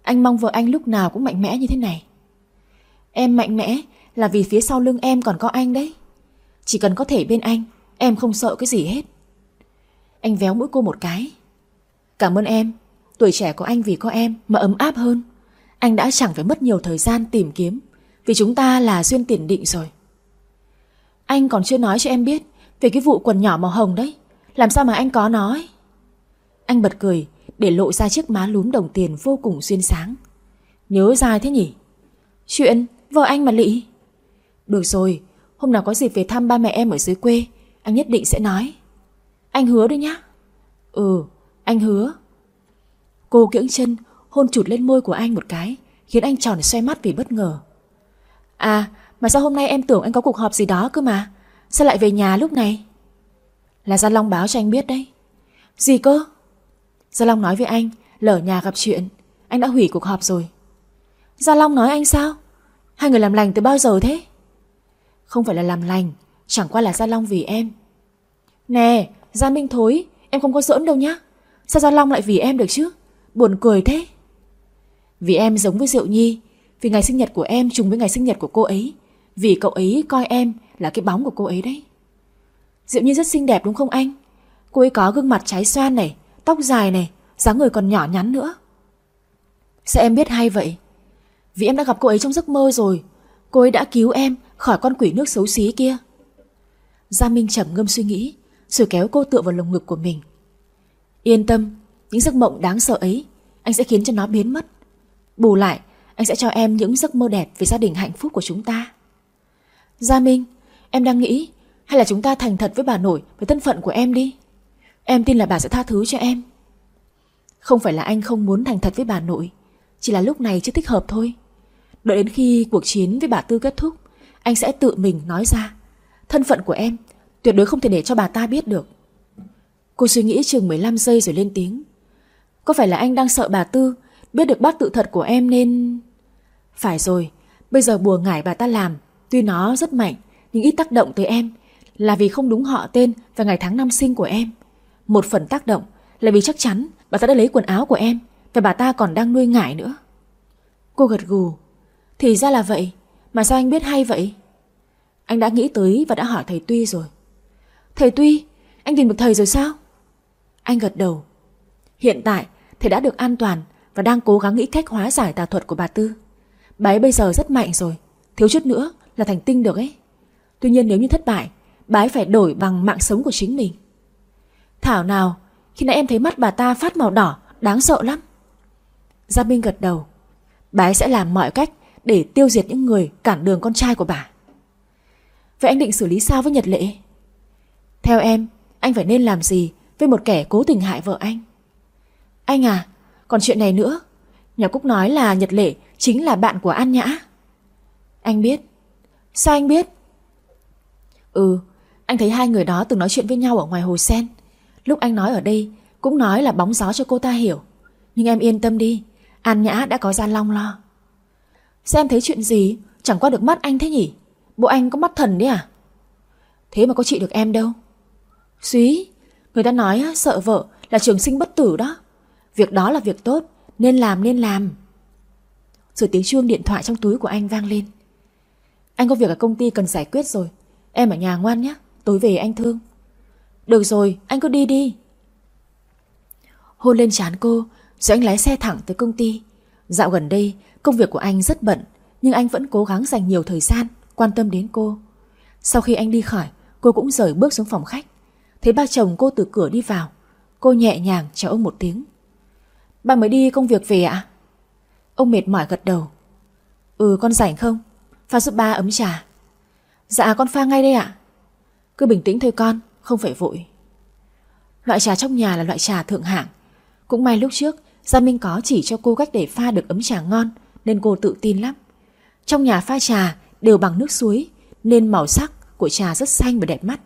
Anh mong vợ anh lúc nào cũng mạnh mẽ như thế này. Em mạnh mẽ là vì phía sau lưng em còn có anh đấy. Chỉ cần có thể bên anh, em không sợ cái gì hết. Anh véo mũi cô một cái. Cảm ơn em, tuổi trẻ của anh vì có em mà ấm áp hơn. Anh đã chẳng phải mất nhiều thời gian tìm kiếm vì chúng ta là duyên tiền định rồi. Anh còn chưa nói cho em biết về cái vụ quần nhỏ màu hồng đấy. Làm sao mà anh có nói? Anh bật cười để lộ ra chiếc má lúm đồng tiền vô cùng xuyên sáng. Nhớ dài thế nhỉ? Chuyện vợ anh mà lị. Được rồi, hôm nào có dịp về thăm ba mẹ em ở dưới quê, anh nhất định sẽ nói. Anh hứa đấy nhá. Ừ, anh hứa. Cô kiễng chân hôn chụt lên môi của anh một cái, khiến anh tròn xoay mắt vì bất ngờ. À, mà sao hôm nay em tưởng anh có cuộc họp gì đó cơ mà? Sao lại về nhà lúc này? Là Gia Long báo cho anh biết đấy. Gì cơ? Gia Long nói với anh, lỡ nhà gặp chuyện, anh đã hủy cuộc họp rồi. Gia Long nói anh sao? Hai người làm lành từ bao giờ thế? Không phải là làm lành, chẳng qua là Gia Long vì em. Nè, Gia Minh thối, em không có giỡn đâu nhá. Sao Gia Long lại vì em được chứ? Buồn cười thế. Vì em giống với Diệu Nhi, vì ngày sinh nhật của em trùng với ngày sinh nhật của cô ấy, vì cậu ấy coi em là cái bóng của cô ấy đấy. Diệu Nhi rất xinh đẹp đúng không anh? Cô ấy có gương mặt trái xoan này, tóc dài này, dáng người còn nhỏ nhắn nữa. Sao em biết hay vậy? Vì em đã gặp cô ấy trong giấc mơ rồi. Cô ấy đã cứu em khỏi con quỷ nước xấu xí kia. Gia Minh trầm ngâm suy nghĩ, rồi kéo cô tựa vào lồng ngực của mình. Yên tâm, Những giấc mộng đáng sợ ấy Anh sẽ khiến cho nó biến mất Bù lại anh sẽ cho em những giấc mơ đẹp Về gia đình hạnh phúc của chúng ta Gia Minh, Em đang nghĩ, Hay là chúng ta thành thật với bà nội Về thân phận của em đi? Em tin là bà sẽ tha thứ cho em. Không phải là anh không muốn thành thật với bà nội, Chỉ là lúc này chưa thích hợp thôi. Đợi đến khi cuộc chiến với bà Tư kết thúc, Anh sẽ tự mình nói ra. Thân phận của em Tuyệt đối không thể để cho bà ta biết được. Cô suy nghĩ chừng 15 giây rồi lên tiếng. Có phải là anh đang sợ bà Tư Biết được bác tự thật của em nên Phải rồi, Bây giờ bùa ngải bà ta làm Tuy nó rất mạnh, Nhưng ít tác động tới em, Là vì không đúng họ tên và ngày tháng năm sinh của em. Một phần tác động Là vì chắc chắn bà ta đã lấy quần áo của em Và bà ta còn đang nuôi ngải nữa. Cô gật gù. Thì ra là vậy, Mà sao anh biết hay vậy? Anh đã nghĩ tới và đã hỏi thầy Tuy rồi. Thầy Tuy, Anh tìm được thầy rồi sao? Anh gật đầu. Hiện tại, thầy đã được an toàn Và đang cố gắng nghĩ cách hóa giải tà thuật của bà Tư. Bà ấy bây giờ rất mạnh rồi, Thiếu chút nữa là thành tinh được ấy Tuy nhiên nếu như thất bại Bà ấy phải đổi bằng mạng sống của chính mình Thảo nào Khi nãy em thấy mắt bà ta phát màu đỏ Đáng sợ lắm Gia Minh gật đầu Bà ấy sẽ làm mọi cách để tiêu diệt những người cản đường con trai của bà Vậy anh định xử lý sao với Nhật Lệ? Theo em, anh phải nên làm gì với một kẻ cố tình hại vợ anh? Anh à, còn chuyện này nữa. Nhà Cúc nói là Nhật Lệ chính là bạn của An Nhã. Anh biết. Sao anh biết? Ừ, anh thấy hai người đó từng nói chuyện với nhau ở ngoài hồ sen. Lúc anh nói ở đây, cũng nói là bóng gió cho cô ta hiểu. Nhưng em yên tâm đi, An Nhã đã có gian long lo. Xem thấy chuyện gì, chẳng qua được mắt anh thế nhỉ? Bộ anh có mắt thần đấy à? Thế mà có trị được em đâu. Xúy, người ta nói sợ vợ là trường sinh bất tử đó. Việc đó là việc tốt, nên làm nên làm. Rồi tiếng chuông điện thoại trong túi của anh vang lên. Anh có việc ở công ty cần giải quyết rồi. Em ở nhà ngoan nhé, tối về anh thương. Được rồi, anh cứ đi đi. Hôn lên chán cô, rồi anh lái xe thẳng tới công ty. Dạo gần đây, công việc của anh rất bận, nhưng anh vẫn cố gắng dành nhiều thời gian quan tâm đến cô. Sau khi anh đi khỏi, cô cũng rời bước xuống phòng khách. Thấy ba chồng cô từ cửa đi vào, cô nhẹ nhàng chào ông một tiếng. Ba mới đi công việc về ạ? Ông mệt mỏi gật đầu. Ừ con rảnh không? Pha giúp ba ấm trà. Dạ con pha ngay đây ạ. Cứ bình tĩnh thôi con, không phải vội. Loại trà trong nhà là loại trà thượng hạng. Cũng may lúc trước Gia Minh có chỉ cho cô cách để pha được ấm trà ngon nên cô tự tin lắm. Trong nhà pha trà đều bằng nước suối nên màu sắc của trà rất xanh và đẹp mắt.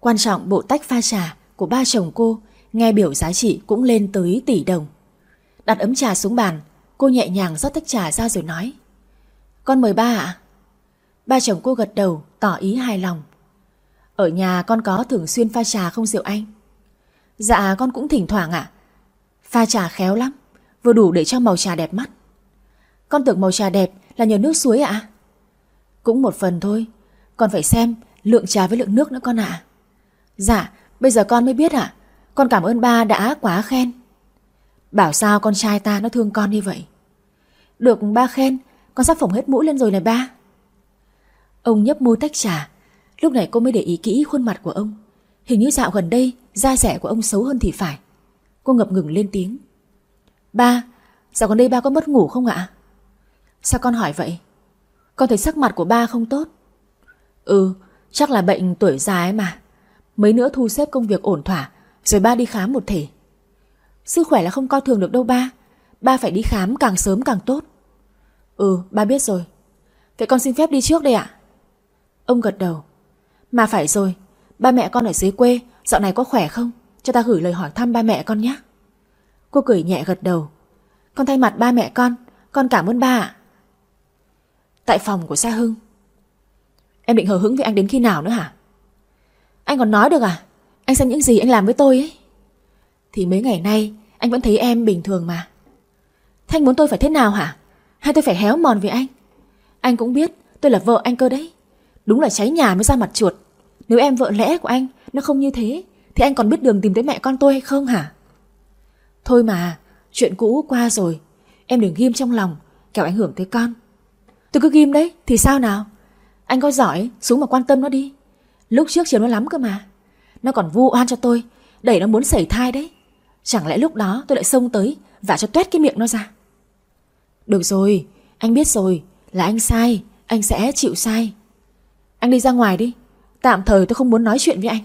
Quan trọng bộ tách pha trà của ba chồng cô nghe biểu giá trị cũng lên tới tỷ đồng. Đặt ấm trà xuống bàn, cô nhẹ nhàng rót tách trà ra rồi nói. Con mời ba ạ. Ba chồng cô gật đầu, tỏ ý hài lòng. Ở nhà con có thường xuyên pha trà không rượu anh? Dạ con cũng thỉnh thoảng ạ. Pha trà khéo lắm, vừa đủ để cho màu trà đẹp mắt. Con tưởng màu trà đẹp là nhờ nước suối ạ? Cũng một phần thôi, con phải xem lượng trà với lượng nước nữa con ạ. Dạ, bây giờ con mới biết ạ. Con cảm ơn ba đã quá khen. Bảo sao con trai ta nó thương con như vậy. Được ba khen, con sắp phồng hết mũi lên rồi này ba. Ông nhấp môi tách trà, lúc này cô mới để ý kỹ khuôn mặt của ông. Hình như dạo gần đây, da rẻ của ông xấu hơn thì phải. Cô ngập ngừng lên tiếng. Ba, dạo gần đây ba có mất ngủ không ạ? Sao con hỏi vậy? Con thấy sắc mặt của ba không tốt. Ừ, chắc là bệnh tuổi già ấy mà. Mấy nữa thu xếp công việc ổn thỏa, rồi ba đi khám một thể. Sức khỏe là không coi thường được đâu ba. Ba phải đi khám càng sớm càng tốt. Ừ, ba biết rồi. Vậy con xin phép đi trước đây ạ. Ông gật đầu. Mà phải rồi, ba mẹ con ở dưới quê, dạo này có khỏe không? Cho ta gửi lời hỏi thăm ba mẹ con nhé. Cô cười nhẹ gật đầu. Con thay mặt ba mẹ con, con cảm ơn ba ạ. Tại phòng của Sa Hưng. Em định hờ hững với anh đến khi nào nữa hả? Anh còn nói được à? Anh xem những gì anh làm với tôi ấy. Thì mấy ngày nay anh vẫn thấy em bình thường mà. Thanh muốn tôi phải thế nào hả? Hay tôi phải héo mòn vì anh? Anh cũng biết tôi là vợ anh cơ đấy. Đúng là cháy nhà mới ra mặt chuột. Nếu em vợ lẽ của anh nó không như thế thì anh còn biết đường tìm tới mẹ con tôi hay không hả? Thôi mà, chuyện cũ qua rồi. Em đừng ghim trong lòng, kẻo ảnh hưởng tới con. Tôi cứ ghim đấy, thì sao nào? Anh có giỏi, xuống mà quan tâm nó đi. Lúc trước chiều nó lắm cơ mà. Nó còn vu oan cho tôi, đẩy nó muốn sẩy thai đấy. Chẳng lẽ lúc đó tôi lại xông tới Và cho tuét cái miệng nó ra Được rồi, anh biết rồi Là anh sai, anh sẽ chịu sai anh đi ra ngoài đi. Tạm thời tôi không muốn nói chuyện với anh.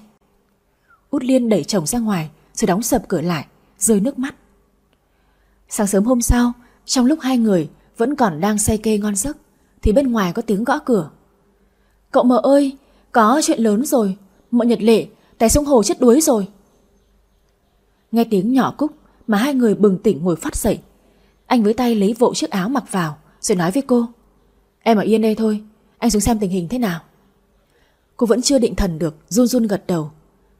Út Liên đẩy chồng ra ngoài, Rồi đóng sập cửa lại, Rơi nước mắt. Sáng sớm hôm sau, Trong lúc hai người vẫn còn đang say kê ngon giấc, Thì bên ngoài có tiếng gõ cửa. Cậu mợ ơi, Có chuyện lớn rồi. Mợ Nhật Lệ, té xuống hồ chết đuối rồi. Nghe tiếng nhỏ cúc Mà hai người bừng tỉnh ngồi phát dậy. Anh với tay lấy vội chiếc áo mặc vào, Rồi nói với cô, Em ở yên đây thôi, Anh xuống xem tình hình thế nào. Cô vẫn chưa định thần được, Run run gật đầu.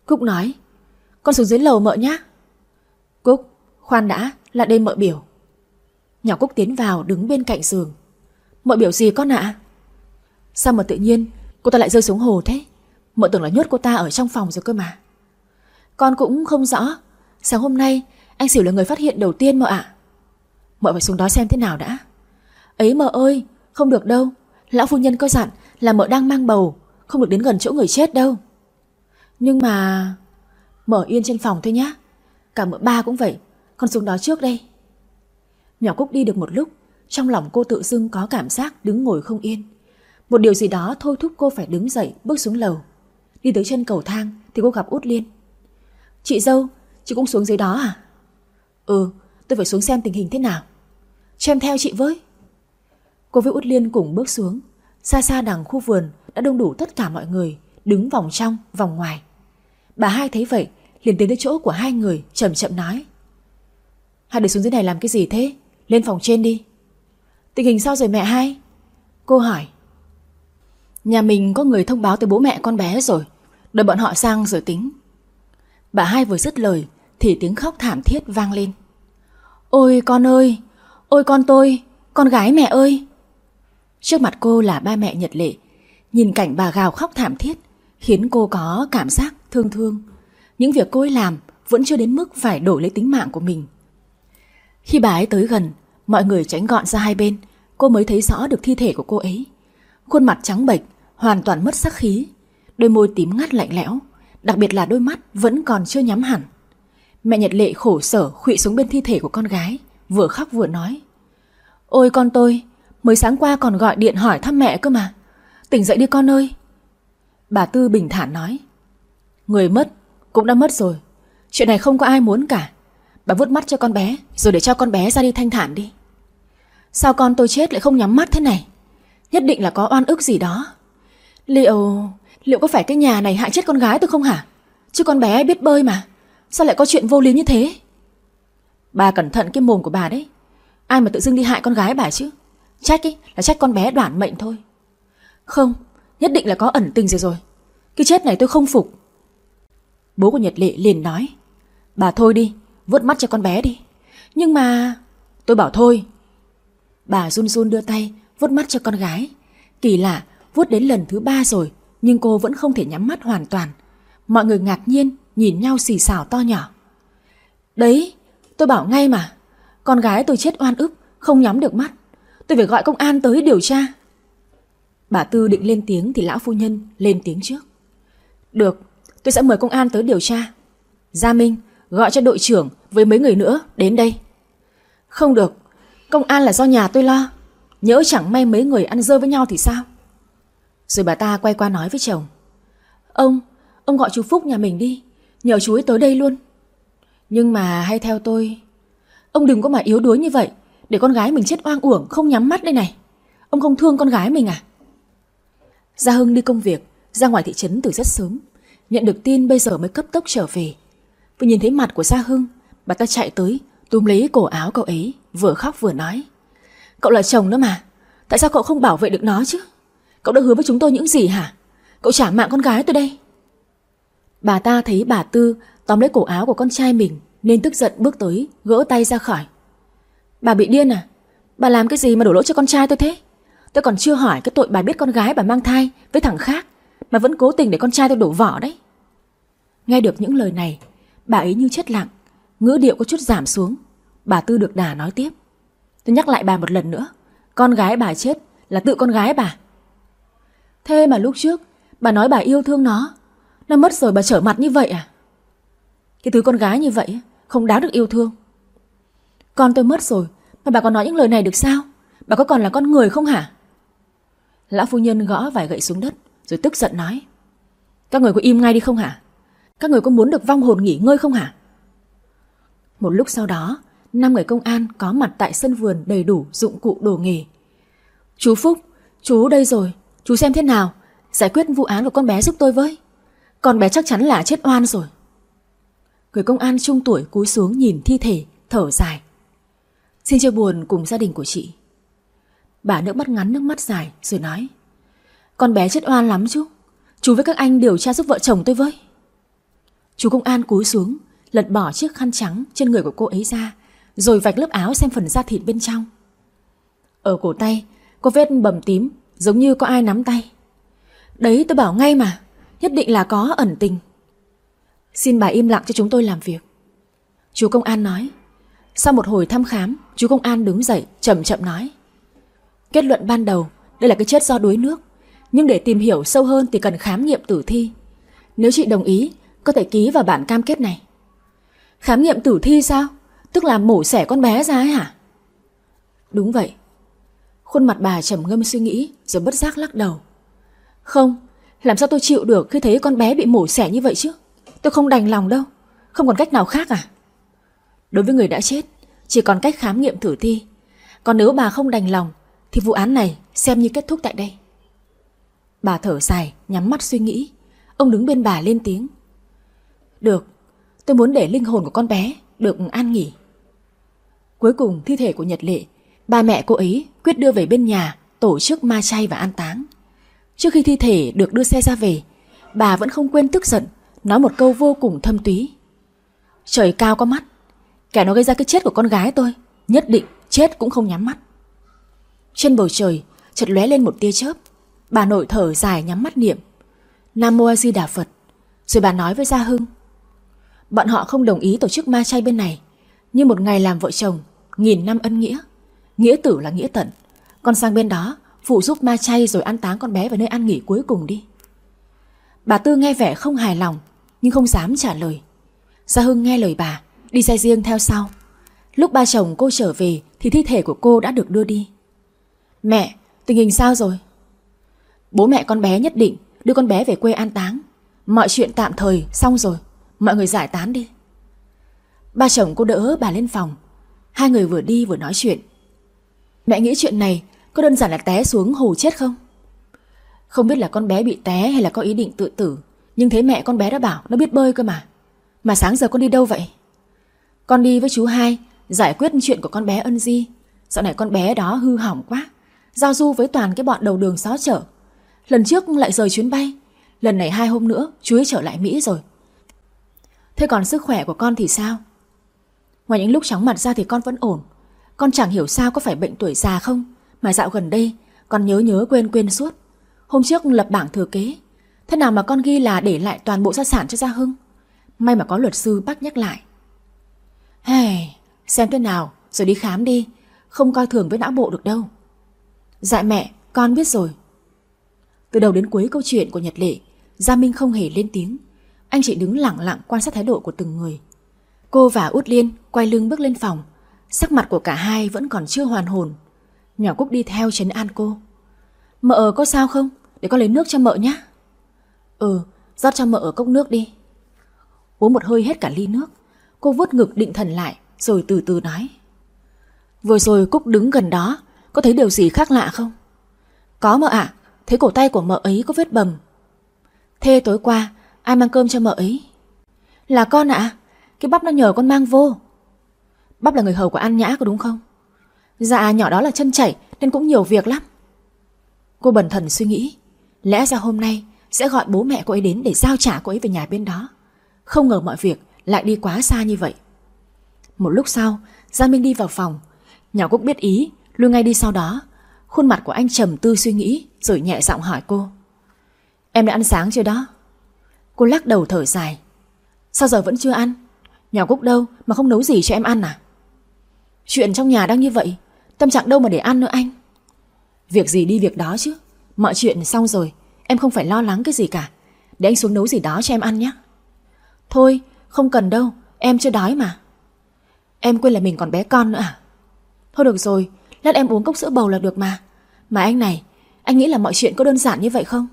Cúc nói, Con xuống dưới lầu mợ nhá. Cúc, khoan đã Là đây mợ biểu. Nhỏ Cúc tiến vào, đứng bên cạnh giường. Mợ biểu gì con ạ? Sao mà tự nhiên, cô ta lại rơi xuống hồ thế? Mợ tưởng là nhốt cô ta ở trong phòng rồi cơ mà. Con cũng không rõ. Sáng hôm nay, anh Xỉu là người phát hiện đầu tiên mợ ạ. Mợ phải xuống đó xem thế nào đã. Ấy mợ ơi, Không được đâu. Lão phu nhân có dặn là mợ đang mang bầu. Không được đến gần chỗ người chết đâu. Nhưng mà, Mở yên trên phòng thôi nhá. Cả mợ ba cũng vậy, Con xuống đó trước đây. Nhỏ Cúc đi được một lúc, Trong lòng cô tự dưng có cảm giác đứng ngồi không yên. Một điều gì đó thôi thúc cô phải đứng dậy, Bước xuống lầu. Đi tới chân cầu thang thì cô gặp Út Liên. Chị dâu, Chị cũng xuống dưới đó à? Ừ tôi phải xuống xem tình hình thế nào. Cho em theo chị với. Cô với Út Liên cùng bước xuống, Xa xa đằng khu vườn đã đông đủ tất cả mọi người Đứng vòng trong, vòng ngoài. Bà hai thấy vậy liền tiến đến chỗ của hai người chậm chậm nói. Hai đứa xuống dưới này làm cái gì thế? Lên phòng trên đi. Tình hình sao rồi mẹ hai? Cô hỏi. Nhà mình có người thông báo tới bố mẹ con bé rồi Đợi bọn họ sang rồi tính. Bà hai vừa dứt lời Thì tiếng khóc thảm thiết vang lên. Ôi con ơi Ôi con tôi Con gái mẹ ơi. Trước mặt cô là ba mẹ Nhật Lệ Nhìn cảnh bà gào khóc thảm thiết, Khiến cô có cảm giác thương thương. Những việc cô ấy làm Vẫn chưa đến mức phải đổi lấy tính mạng của mình. Khi bà ấy tới gần, Mọi người tránh gọn ra hai bên, Cô mới thấy rõ được thi thể của cô ấy. Khuôn mặt trắng bệch, Hoàn toàn mất sắc khí, Đôi môi tím ngắt lạnh lẽo, Đặc biệt là đôi mắt vẫn còn chưa nhắm hẳn. Mẹ Nhật Lệ khổ sở khụy xuống bên thi thể của con gái, Vừa khóc vừa nói, Ôi con tôi, Mới sáng qua còn gọi điện hỏi thăm mẹ cơ mà. Tỉnh dậy đi con ơi. Bà Tư bình thản nói. Người mất, cũng đã mất rồi. Chuyện này không có ai muốn cả. Bà vuốt mắt cho con bé, Rồi để cho con bé ra đi thanh thản đi. Sao con tôi chết lại không nhắm mắt thế này? Nhất định là có oan ức gì đó. Liệu Liệu có phải cái nhà này hại chết con gái tôi không hả? Chứ con bé biết bơi mà. Sao lại có chuyện vô lý như thế? Bà cẩn thận cái mồm của bà đấy. Ai mà tự dưng đi hại con gái bà chứ? Trách ấy là trách con bé đoản mệnh thôi. Không, Nhất định là có ẩn tình gì rồi. Cái chết này tôi không phục. Bố của Nhật Lệ liền nói, Bà thôi đi, vuốt mắt cho con bé đi. Nhưng mà Tôi bảo thôi. Bà run run đưa tay, vuốt mắt cho con gái. Kỳ lạ, vuốt đến lần thứ ba rồi, Nhưng cô vẫn không thể nhắm mắt hoàn toàn. Mọi người ngạc nhiên, Nhìn nhau xì xào to nhỏ. Đấy, tôi bảo ngay mà. Con gái tôi chết oan ức, Không nhắm được mắt. Tôi phải gọi công an tới điều tra. Bà Tư định lên tiếng thì lão phu nhân lên tiếng trước. Được, Tôi sẽ mời công an tới điều tra. Gia Minh, gọi cho đội trưởng Với mấy người nữa đến đây. Không được, Công an là do nhà tôi lo. Nhớ chẳng may mấy người ăn rơi với nhau thì sao? Rồi bà ta quay qua nói với chồng. Ông Ông gọi chú Phúc nhà mình đi, Nhờ chú ấy tới đây luôn. Nhưng mà hay theo tôi, Ông đừng có mà yếu đuối như vậy, Để con gái mình chết oang uổng, không nhắm mắt đây này. Ông không thương con gái mình à? Gia Hưng đi công việc, Ra ngoài thị trấn từ rất sớm. Nhận được tin bây giờ mới cấp tốc trở về. Vừa nhìn thấy mặt của Gia Hưng, Bà ta chạy tới, túm lấy cổ áo cậu ấy, Vừa khóc vừa nói. Cậu là chồng nó mà, Tại sao cậu không bảo vệ được nó chứ? Cậu đã hứa với chúng tôi những gì hả? Cậu trả mạng con gái tôi đây. Bà ta thấy bà Tư tóm lấy cổ áo của con trai mình, Nên tức giận bước tới, Gỡ tay ra khỏi. Bà bị điên à? Bà làm cái gì mà đổ lỗi cho con trai tôi thế? Tôi còn chưa hỏi cái tội bà biết con gái bà mang thai Với thằng khác, Mà vẫn cố tình để con trai tôi đổ vỏ đấy. Nghe được những lời này, Bà ấy như chết lặng, Ngữ điệu có chút giảm xuống. Bà Tư được đà nói tiếp. Tôi nhắc lại bà một lần nữa, Con gái bà chết là tự con gái bà. Thế mà lúc trước, Bà nói bà yêu thương nó Nó mất rồi bà trở mặt như vậy à? Cái thứ con gái như vậy Không đáng được yêu thương. Con tôi mất rồi, Mà bà còn nói những lời này được sao? Bà có còn là con người không hả? Lão phu nhân gõ vài gậy xuống đất Rồi tức giận nói Các người có im ngay đi không hả Các người có muốn được vong hồn nghỉ ngơi không hả Một lúc sau đó năm người công an có mặt tại sân vườn đầy đủ dụng cụ đồ nghề. Chú Phúc, chú đây rồi, chú xem thế nào, giải quyết vụ án của con bé giúp tôi với. Con bé chắc chắn là chết oan rồi. Người công an trung tuổi cúi xuống nhìn thi thể, thở dài. Xin chia buồn cùng gia đình của chị. Bà nước mắt ngắn nước mắt dài rồi nói. Con bé chết oan lắm chú. Chú với các anh điều tra giúp vợ chồng tôi với. Chú công an cúi xuống, lật bỏ chiếc khăn trắng trên người của cô ấy ra, rồi vạch lớp áo xem phần da thịt bên trong. Ở cổ tay, có vết bầm tím, giống như có ai nắm tay. Đấy tôi bảo ngay mà, nhất định là có ẩn tình. Xin bà im lặng cho chúng tôi làm việc. Chú công an nói. Sau một hồi thăm khám, chú công an đứng dậy, chậm chậm nói. Kết luận ban đầu, đây là cái chết do đuối nước. Nhưng để tìm hiểu sâu hơn thì cần khám nghiệm tử thi. Nếu chị đồng ý, có thể ký vào bản cam kết này. Khám nghiệm tử thi sao? Tức là mổ xẻ con bé ra ấy hả? Đúng vậy. Khuôn mặt bà trầm ngâm suy nghĩ rồi bất giác lắc đầu. Không, làm sao tôi chịu được khi thấy con bé bị mổ xẻ như vậy chứ? Tôi không đành lòng đâu. Không còn cách nào khác à? Đối với người đã chết, chỉ còn cách khám nghiệm tử thi. Còn nếu bà không đành lòng, thì vụ án này xem như kết thúc tại đây. Bà thở dài, nhắm mắt suy nghĩ. Ông đứng bên bà lên tiếng. Được, tôi muốn để linh hồn của con bé được an nghỉ. Cuối cùng thi thể của Nhật Lệ, ba mẹ cô ấy quyết đưa về bên nhà tổ chức ma chay và an táng. Trước khi thi thể được đưa xe ra về, bà vẫn không quên tức giận, nói một câu vô cùng thâm túy. Trời cao có mắt, kẻ nó gây ra cái chết của con gái tôi, nhất định chết cũng không nhắm mắt. Trên bầu trời, chợt lóe lên một tia chớp, bà nội thở dài nhắm mắt niệm. Nam Mô A Di Đà Phật, rồi bà nói với Gia Hưng. Bọn họ không đồng ý tổ chức ma chay bên này, nhưng một ngày làm vợ chồng nghìn năm ân nghĩa. Nghĩa tử là nghĩa tận. Con sang bên đó, phụ giúp ma chay rồi ăn táng con bé vào nơi ăn nghỉ cuối cùng đi. Bà Tư nghe vẻ không hài lòng, nhưng không dám trả lời. Gia Hưng nghe lời bà, đi xe riêng theo sau. Lúc ba chồng cô trở về thì thi thể của cô đã được đưa đi. Mẹ, tình hình sao rồi? Bố mẹ con bé nhất định đưa con bé về quê an táng. Mọi chuyện tạm thời xong rồi, mọi người giải tán đi. Ba chồng cô đỡ bà lên phòng, Hai người vừa đi vừa nói chuyện. Mẹ nghĩ chuyện này Có đơn giản là té xuống hồ chết không? Không biết là con bé bị té Hay là có ý định tự tử Nhưng thế mẹ con bé đã bảo nó biết bơi cơ mà. Mà sáng giờ con đi đâu vậy? Con đi với chú hai Giải quyết chuyện của con bé ân di. Dạo này con bé đó hư hỏng quá. Giao du với toàn cái bọn đầu đường xó chở Lần trước lại rời chuyến bay. Lần này hai hôm nữa chú ấy trở lại Mỹ rồi. Thế còn sức khỏe của con thì sao? Ngoài những lúc chóng mặt ra thì con vẫn ổn. Con chẳng hiểu sao có phải bệnh tuổi già không? Mà dạo gần đây Con nhớ nhớ quên quên suốt. Hôm trước lập bảng thừa kế. Thế nào mà con ghi là để lại toàn bộ gia sản cho Gia Hưng? May mà có luật sư bác nhắc lại. Hey, xem thế nào Rồi đi khám đi. Không coi thường với não bộ được đâu. Dạ mẹ, con biết rồi. Từ đầu đến cuối câu chuyện của Nhật Lệ Gia Minh không hề lên tiếng. Anh chỉ đứng lặng lặng quan sát thái độ của từng người. Cô và Út Liên quay lưng bước lên phòng. Sắc mặt của cả hai vẫn còn chưa hoàn hồn. Nhỏ Cúc đi theo chấn an cô. Mợ có sao không? Để con lấy nước cho mợ nhé Ừ, rót cho mợ ở cốc nước đi. Uống một hơi hết cả ly nước. Cô vuốt ngực định thần lại Rồi từ từ nói. Vừa rồi Cúc đứng gần đó có thấy điều gì khác lạ không? Có mợ ạ, Thấy cổ tay của mợ ấy có vết bầm. Thế tối qua, Ai mang cơm cho mợ ấy? Là con ạ, cái bắp nó nhờ con mang vô. Bắp là người hầu của An Nhã có đúng không? Dạ nhỏ đó là chân chảy Nên cũng nhiều việc lắm. Cô bần thần suy nghĩ, Lẽ ra hôm nay sẽ gọi bố mẹ cô ấy đến Để giao trả cô ấy về nhà bên đó. Không ngờ mọi việc lại đi quá xa như vậy. Một lúc sau Giang Minh đi vào phòng. Nhỏ Cúc biết ý Lui ngay đi sau đó. Khuôn mặt của anh trầm tư suy nghĩ, Rồi nhẹ giọng hỏi cô. Em đã ăn sáng chưa đó? Cô lắc đầu thở dài. Sao giờ vẫn chưa ăn? Nhỏ Cúc đâu mà không nấu gì cho em ăn à? Chuyện trong nhà đang như vậy, Tâm trạng đâu mà để ăn nữa anh? Việc gì đi việc đó chứ? Mọi chuyện xong rồi, Em không phải lo lắng cái gì cả. Để anh xuống nấu gì đó cho em ăn nhé. Thôi, không cần đâu, Em chưa đói mà. Em quên là mình còn bé con nữa à? Thôi được rồi Lát em uống cốc sữa bầu là được mà. Mà anh này, Anh nghĩ là mọi chuyện có đơn giản như vậy không?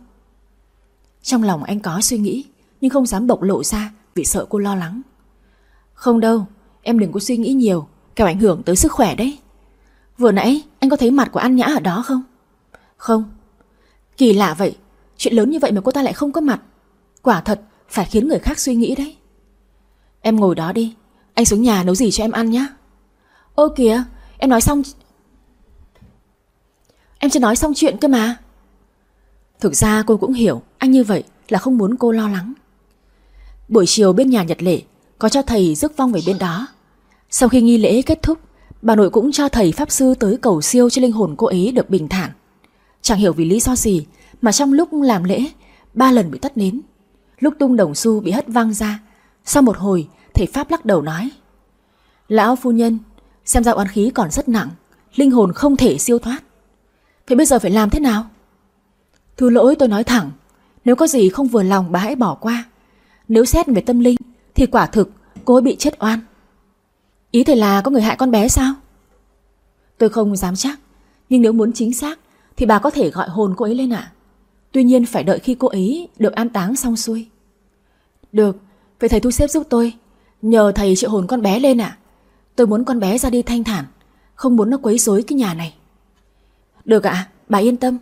Trong lòng anh có suy nghĩ, Nhưng không dám bộc lộ ra Vì sợ cô lo lắng. Không đâu, Em đừng có suy nghĩ nhiều, Kẻo ảnh hưởng tới sức khỏe đấy. Vừa nãy, anh có thấy mặt của An Nhã ở đó không? Không. Kỳ lạ vậy, Chuyện lớn như vậy mà cô ta lại không có mặt. Quả thật, phải khiến người khác suy nghĩ đấy. Em ngồi đó đi, Anh xuống nhà nấu gì cho em ăn nhé Ô kìa, em nói xong Em chưa nói xong chuyện cơ mà. Thực ra cô cũng hiểu, Anh như vậy là không muốn cô lo lắng. Buổi chiều bên nhà Nhật Lệ, Có cho thầy rước vong về bên đó. Sau khi nghi lễ kết thúc, Bà nội cũng cho thầy Pháp Sư tới cầu siêu cho linh hồn cô ấy được bình thản. Chẳng hiểu vì lý do gì Mà trong lúc làm lễ, Ba lần bị tắt nến. Lúc tung đồng xu bị hất văng ra, Sau một hồi, thầy Pháp lắc đầu nói, Lão phu nhân, Xem ra oán khí còn rất nặng, Linh hồn không thể siêu thoát. Thế bây giờ phải làm thế nào? Thưa lỗi tôi nói thẳng, Nếu có gì không vừa lòng bà hãy bỏ qua. Nếu xét về tâm linh, Thì quả thực cô ấy bị chết oan. Ý thầy là có người hại con bé sao? Tôi không dám chắc, Nhưng nếu muốn chính xác, Thì bà có thể gọi hồn cô ấy lên ạ. Tuy nhiên phải đợi khi cô ấy được an táng xong xuôi. Được, Vậy thầy thu xếp giúp tôi. Nhờ thầy triệu hồn con bé lên ạ. Tôi muốn con bé ra đi thanh thản, Không muốn nó quấy rối cái nhà này. Được ạ, bà yên tâm.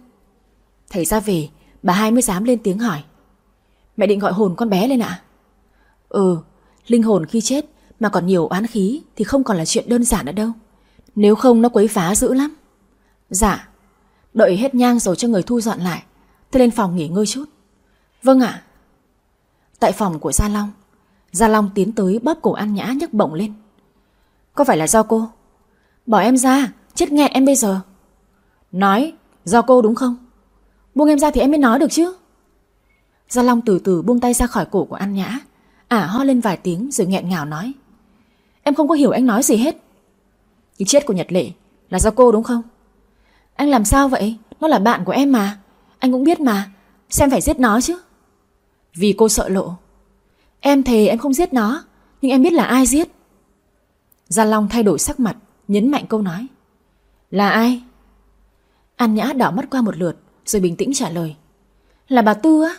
Thầy ra về Bà hai mới dám lên tiếng hỏi. Mẹ định gọi hồn con bé lên ạ. Ừ, linh hồn khi chết Mà còn nhiều oán khí Thì không còn là chuyện đơn giản nữa đâu. Nếu không nó quấy phá dữ lắm. Dạ Đợi hết nhang rồi cho người thu dọn lại Tôi lên phòng nghỉ ngơi chút. Vâng ạ. Tại phòng của Gia Long Gia Long tiến tới bóp cổ An Nhã nhấc bổng lên. Có phải là do cô? Bỏ em ra Chết nghẹn em bây giờ. Nói, do cô đúng không? Buông em ra thì em mới nói được chứ. Gia Long từ từ buông tay ra khỏi cổ của An Nhã. Ả ho lên vài tiếng rồi nghẹn ngào nói. Em không có hiểu anh nói gì hết. Cái chết của Nhật Lệ Là do cô đúng không? Anh làm sao vậy? Nó là bạn của em mà. Anh cũng biết mà. Xem phải giết nó chứ. Vì cô sợ lộ. Em thề em không giết nó, Nhưng em biết là ai giết. Gia Long thay đổi sắc mặt, Nhấn mạnh câu nói. Là ai? An Nhã đảo mắt qua một lượt, Rồi bình tĩnh trả lời. Là bà Tư á,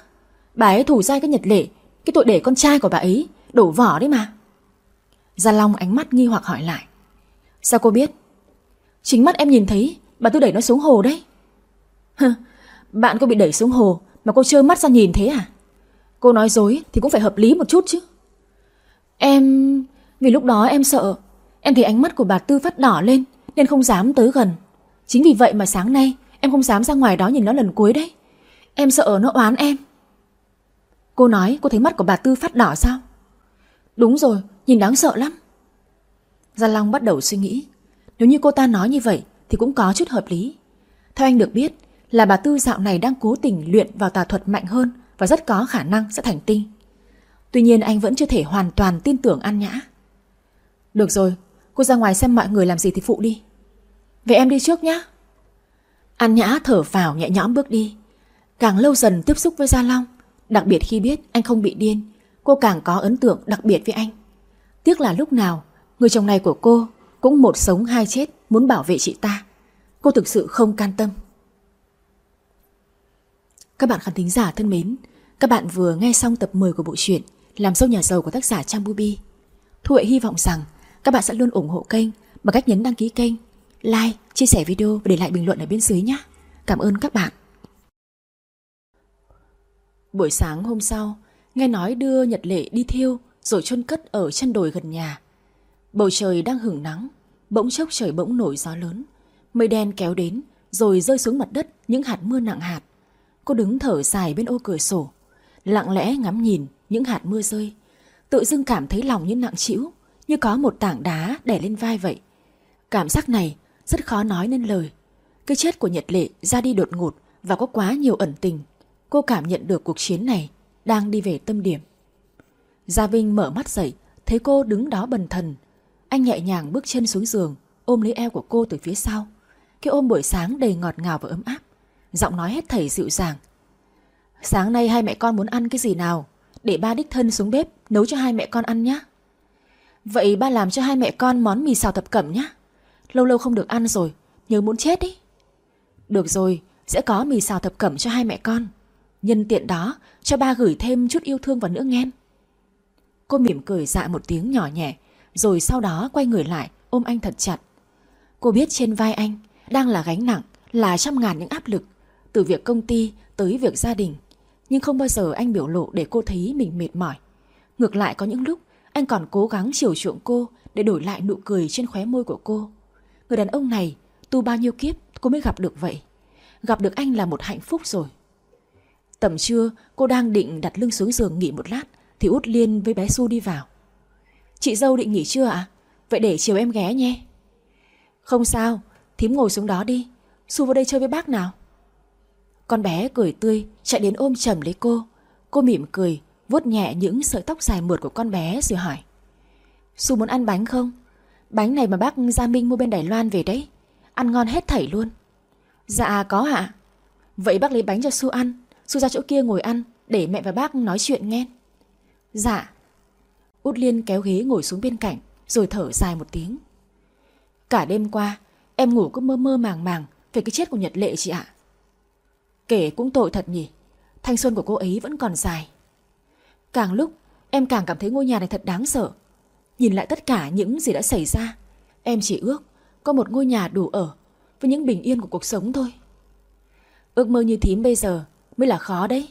Bà ấy thủ dai cái nhật lệ, Cái tội để con trai của bà ấy đổ vỏ đấy mà. Gia Long ánh mắt nghi hoặc hỏi lại. Sao cô biết? Chính mắt em nhìn thấy bà Tư đẩy nó xuống hồ đấy. Bạn cô bị đẩy xuống hồ Mà cô trơ mắt ra nhìn thế à? Cô nói dối thì cũng phải hợp lý một chút chứ. Em... Vì lúc đó em sợ, Em thấy ánh mắt của bà Tư phát đỏ lên Nên không dám tới gần. Chính vì vậy mà sáng nay, Em không dám ra ngoài đó nhìn nó lần cuối đấy. Em sợ nó oán em. Cô nói cô thấy mắt của bà Tư phát đỏ sao? Đúng rồi, Nhìn đáng sợ lắm. Gia Long bắt đầu suy nghĩ. Nếu như cô ta nói như vậy Thì cũng có chút hợp lý. Theo anh được biết Là bà Tư dạo này đang cố tình luyện vào tà thuật mạnh hơn Và rất có khả năng sẽ thành tinh. Tuy nhiên anh vẫn chưa thể hoàn toàn tin tưởng An Nhã. Được rồi, Cô ra ngoài xem mọi người làm gì thì phụ đi. Vậy em đi trước nhé An Nhã thở vào nhẹ nhõm bước đi. Càng lâu dần tiếp xúc với Gia Long, Đặc biệt khi biết anh không bị điên, Cô càng có ấn tượng đặc biệt với anh. Tiếc là lúc nào, Người chồng này của cô Cũng một sống hai chết muốn bảo vệ chị ta. Cô thực sự không can tâm. Các bạn khán thính giả thân mến, Các bạn vừa nghe xong tập 10 của bộ truyện Làm sâu nhà giàu của tác giả Trang Bubi Thu Hệ hy vọng rằng Các bạn sẽ luôn ủng hộ kênh Bằng cách nhấn đăng ký kênh Like, chia sẻ video và để lại bình luận ở bên dưới nhé Cảm ơn các bạn. Buổi sáng hôm sau Nghe nói đưa Nhật Lệ đi thiêu Rồi chôn cất ở chân đồi gần nhà. Bầu trời đang hửng nắng Bỗng chốc trời bỗng nổi gió lớn. Mây đen kéo đến Rồi rơi xuống mặt đất những hạt mưa nặng hạt. Cô đứng thở dài bên ô cửa sổ Lặng lẽ ngắm nhìn những hạt mưa rơi. Tự dưng cảm thấy lòng như nặng trĩu Như có một tảng đá đè lên vai vậy. Cảm giác này rất khó nói nên lời. Cái chết của Nhật Lệ ra đi đột ngột Và có quá nhiều ẩn tình. Cô cảm nhận được cuộc chiến này Đang đi về tâm điểm. Gia Vinh mở mắt dậy, Thấy cô đứng đó bần thần. Anh nhẹ nhàng bước chân xuống giường, Ôm lấy eo của cô từ phía sau. Cái ôm buổi sáng đầy ngọt ngào và ấm áp. Giọng nói hết thảy dịu dàng. Sáng nay hai mẹ con muốn ăn cái gì nào? Để ba đích thân xuống bếp Nấu cho hai mẹ con ăn nhé Vậy ba làm cho hai mẹ con món mì xào thập cẩm nhá. Lâu lâu không được ăn rồi, nhớ muốn chết đi. Được rồi, sẽ có mì xào thập cẩm cho hai mẹ con. Nhân tiện đó, cho ba gửi thêm chút yêu thương vào nữa nghe. Cô mỉm cười dạ một tiếng nhỏ nhẹ, rồi sau đó quay người lại, ôm anh thật chặt. Cô biết trên vai anh đang là gánh nặng, là trăm ngàn những áp lực, từ việc công ty tới việc gia đình. Nhưng không bao giờ anh biểu lộ để cô thấy mình mệt mỏi. Ngược lại có những lúc anh còn cố gắng chiều chuộng cô để đổi lại nụ cười trên khóe môi của cô. Người đàn ông này, tu bao nhiêu kiếp cô mới gặp được vậy. Gặp được anh là một hạnh phúc rồi. Tầm trưa, cô đang định đặt lưng xuống giường nghỉ một lát thì út liên với bé Su đi vào. Chị dâu định nghỉ chưa ạ? Vậy để chiều em ghé nhé. Không sao, thím ngồi xuống đó đi. Su vào đây chơi với bác nào. Con bé cười tươi, chạy đến ôm chầm lấy cô. Cô mỉm cười, vuốt nhẹ những sợi tóc dài mượt của con bé rồi hỏi. Su muốn ăn bánh không? Bánh này mà bác Gia Minh mua bên Đài Loan về đấy. Ăn ngon hết thảy luôn. Dạ có ạ. Vậy bác lấy bánh cho Su ăn. Su ra chỗ kia ngồi ăn, để mẹ và bác nói chuyện nghe. Dạ. Út Liên kéo ghế ngồi xuống bên cạnh, rồi thở dài một tiếng. Cả đêm qua, em ngủ cứ mơ mơ màng màng về cái chết của Nhật Lệ chị ạ. Kể cũng tội thật nhỉ. Thanh xuân của cô ấy vẫn còn dài. Càng lúc, em càng cảm thấy ngôi nhà này thật đáng sợ. Nhìn lại tất cả những gì đã xảy ra, em chỉ ước có một ngôi nhà đủ ở với những bình yên của cuộc sống thôi. Ước mơ như thím bây giờ mới là khó đấy.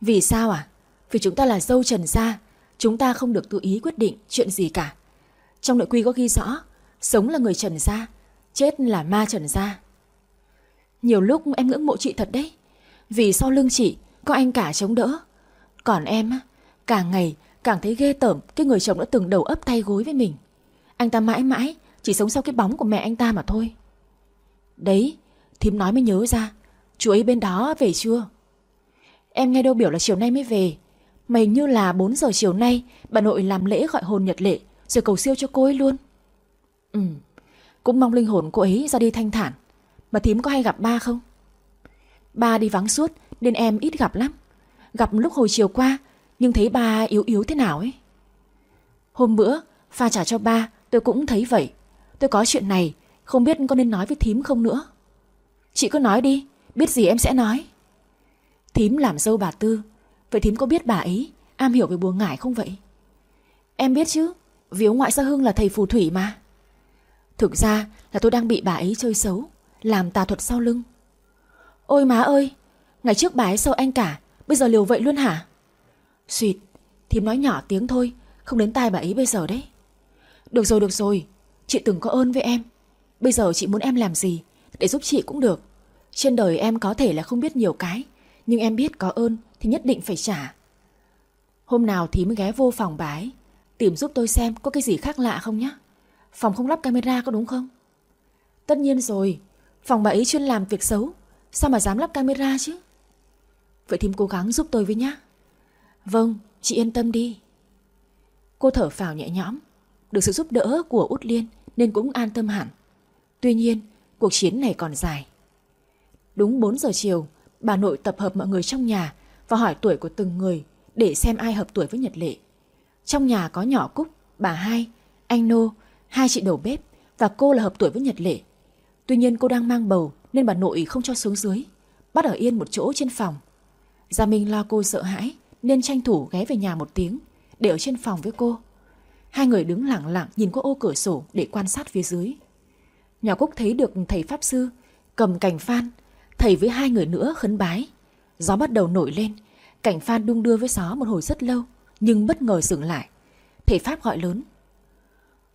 Vì sao à? Vì chúng ta là dâu trần gia, chúng ta không được tự ý quyết định chuyện gì cả. Trong nội quy có ghi rõ, sống là người trần gia, chết là ma trần gia. Nhiều lúc em ngưỡng mộ chị thật đấy, vì sau lưng chị có anh cả chống đỡ. Còn em, càng ngày càng thấy ghê tởm cái người chồng đã từng đầu ấp tay gối với mình. Anh ta mãi mãi chỉ sống sau cái bóng của mẹ anh ta mà thôi. Đấy, thím nói mới nhớ ra, chú ấy bên đó về chưa? Em nghe đâu biểu là chiều nay mới về. Mà hình như là 4 giờ chiều nay bà nội làm lễ gọi hồn nhật lệ rồi cầu siêu cho cô ấy luôn. Ừ, cũng mong linh hồn cô ấy ra đi thanh thản. Mà thím có hay gặp ba không? Ba đi vắng suốt nên em ít gặp lắm. Gặp lúc hồi chiều qua nhưng thấy ba yếu yếu thế nào ấy. Hôm bữa pha trả cho ba tôi cũng thấy vậy. Tôi có chuyện này không biết có nên nói với thím không nữa. Chị cứ nói đi, biết gì em sẽ nói. Thím làm dâu bà Tư, vậy thím có biết bà ấy am hiểu về bùa ngải không vậy? Em biết chứ, vì ông ngoại Gia hương là thầy phù thủy mà. Thực ra là tôi đang bị bà ấy chơi xấu, làm tà thuật sau lưng. Ôi má ơi, ngày trước bà ấy sâu anh cả, bây giờ liều vậy luôn hả? Xịt thím nói nhỏ tiếng thôi, không đến tai bà ấy bây giờ đấy. Được rồi, được rồi, chị từng có ơn với em. Bây giờ chị muốn em làm gì, để giúp chị cũng được. Trên đời em có thể là không biết nhiều cái, nhưng em biết có ơn thì nhất định phải trả. Hôm nào thím ghé vô phòng bà ấy, tìm giúp tôi xem có cái gì khác lạ không nhé. Phòng không lắp camera có đúng không? Tất nhiên rồi, phòng bà ấy chuyên làm việc xấu, sao mà dám lắp camera chứ? Vậy thím cố gắng giúp tôi với nhá. Vâng, chị yên tâm đi. Cô thở phào nhẹ nhõm, được sự giúp đỡ của Út Liên nên cũng an tâm hẳn. Tuy nhiên, cuộc chiến này còn dài. Đúng 4 giờ chiều, bà nội tập hợp mọi người trong nhà và hỏi tuổi của từng người để xem ai hợp tuổi với Nhật Lệ. Trong nhà có nhỏ Cúc, bà hai, anh Nô, hai chị đầu bếp và cô là hợp tuổi với Nhật Lệ. Tuy nhiên cô đang mang bầu nên bà nội không cho xuống dưới, bắt ở yên một chỗ trên phòng. Gia Minh lo cô sợ hãi nên tranh thủ ghé về nhà một tiếng để ở trên phòng với cô. Hai người đứng lặng lặng nhìn qua ô cửa sổ để quan sát phía dưới. Nhỏ Cúc thấy được thầy Pháp Sư cầm cành phan, thầy với hai người nữa khấn bái. Gió bắt đầu nổi lên, cảnh phan đung đưa với gió một hồi rất lâu, nhưng bất ngờ dừng lại. Thầy Pháp gọi lớn.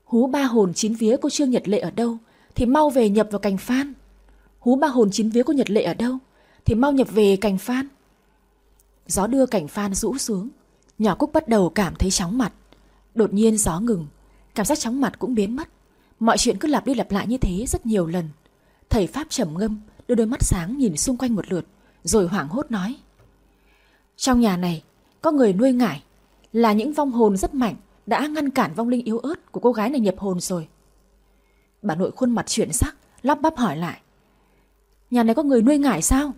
Hú ba hồn chín vía cô Trương Nhật Lệ ở đâu, thì mau về nhập vào cành phan. Hú ba hồn chín vía cô Nhật Lệ ở đâu, thì mau nhập về cành phan. Gió đưa cảnh phan rũ xuống, nhỏ Cúc bắt đầu cảm thấy chóng mặt. Đột nhiên gió ngừng, cảm giác chóng mặt cũng biến mất. Mọi chuyện cứ lặp đi lặp lại như thế rất nhiều lần. Thầy Pháp trầm ngâm, đưa đôi mắt sáng nhìn xung quanh một lượt, rồi hoảng hốt nói. Trong nhà này, có người nuôi ngải, là những vong hồn rất mạnh, đã ngăn cản vong linh yếu ớt của cô gái này nhập hồn rồi. Bà nội khuôn mặt chuyển sắc, lắp bắp hỏi lại. Nhà này có người nuôi ngải sao?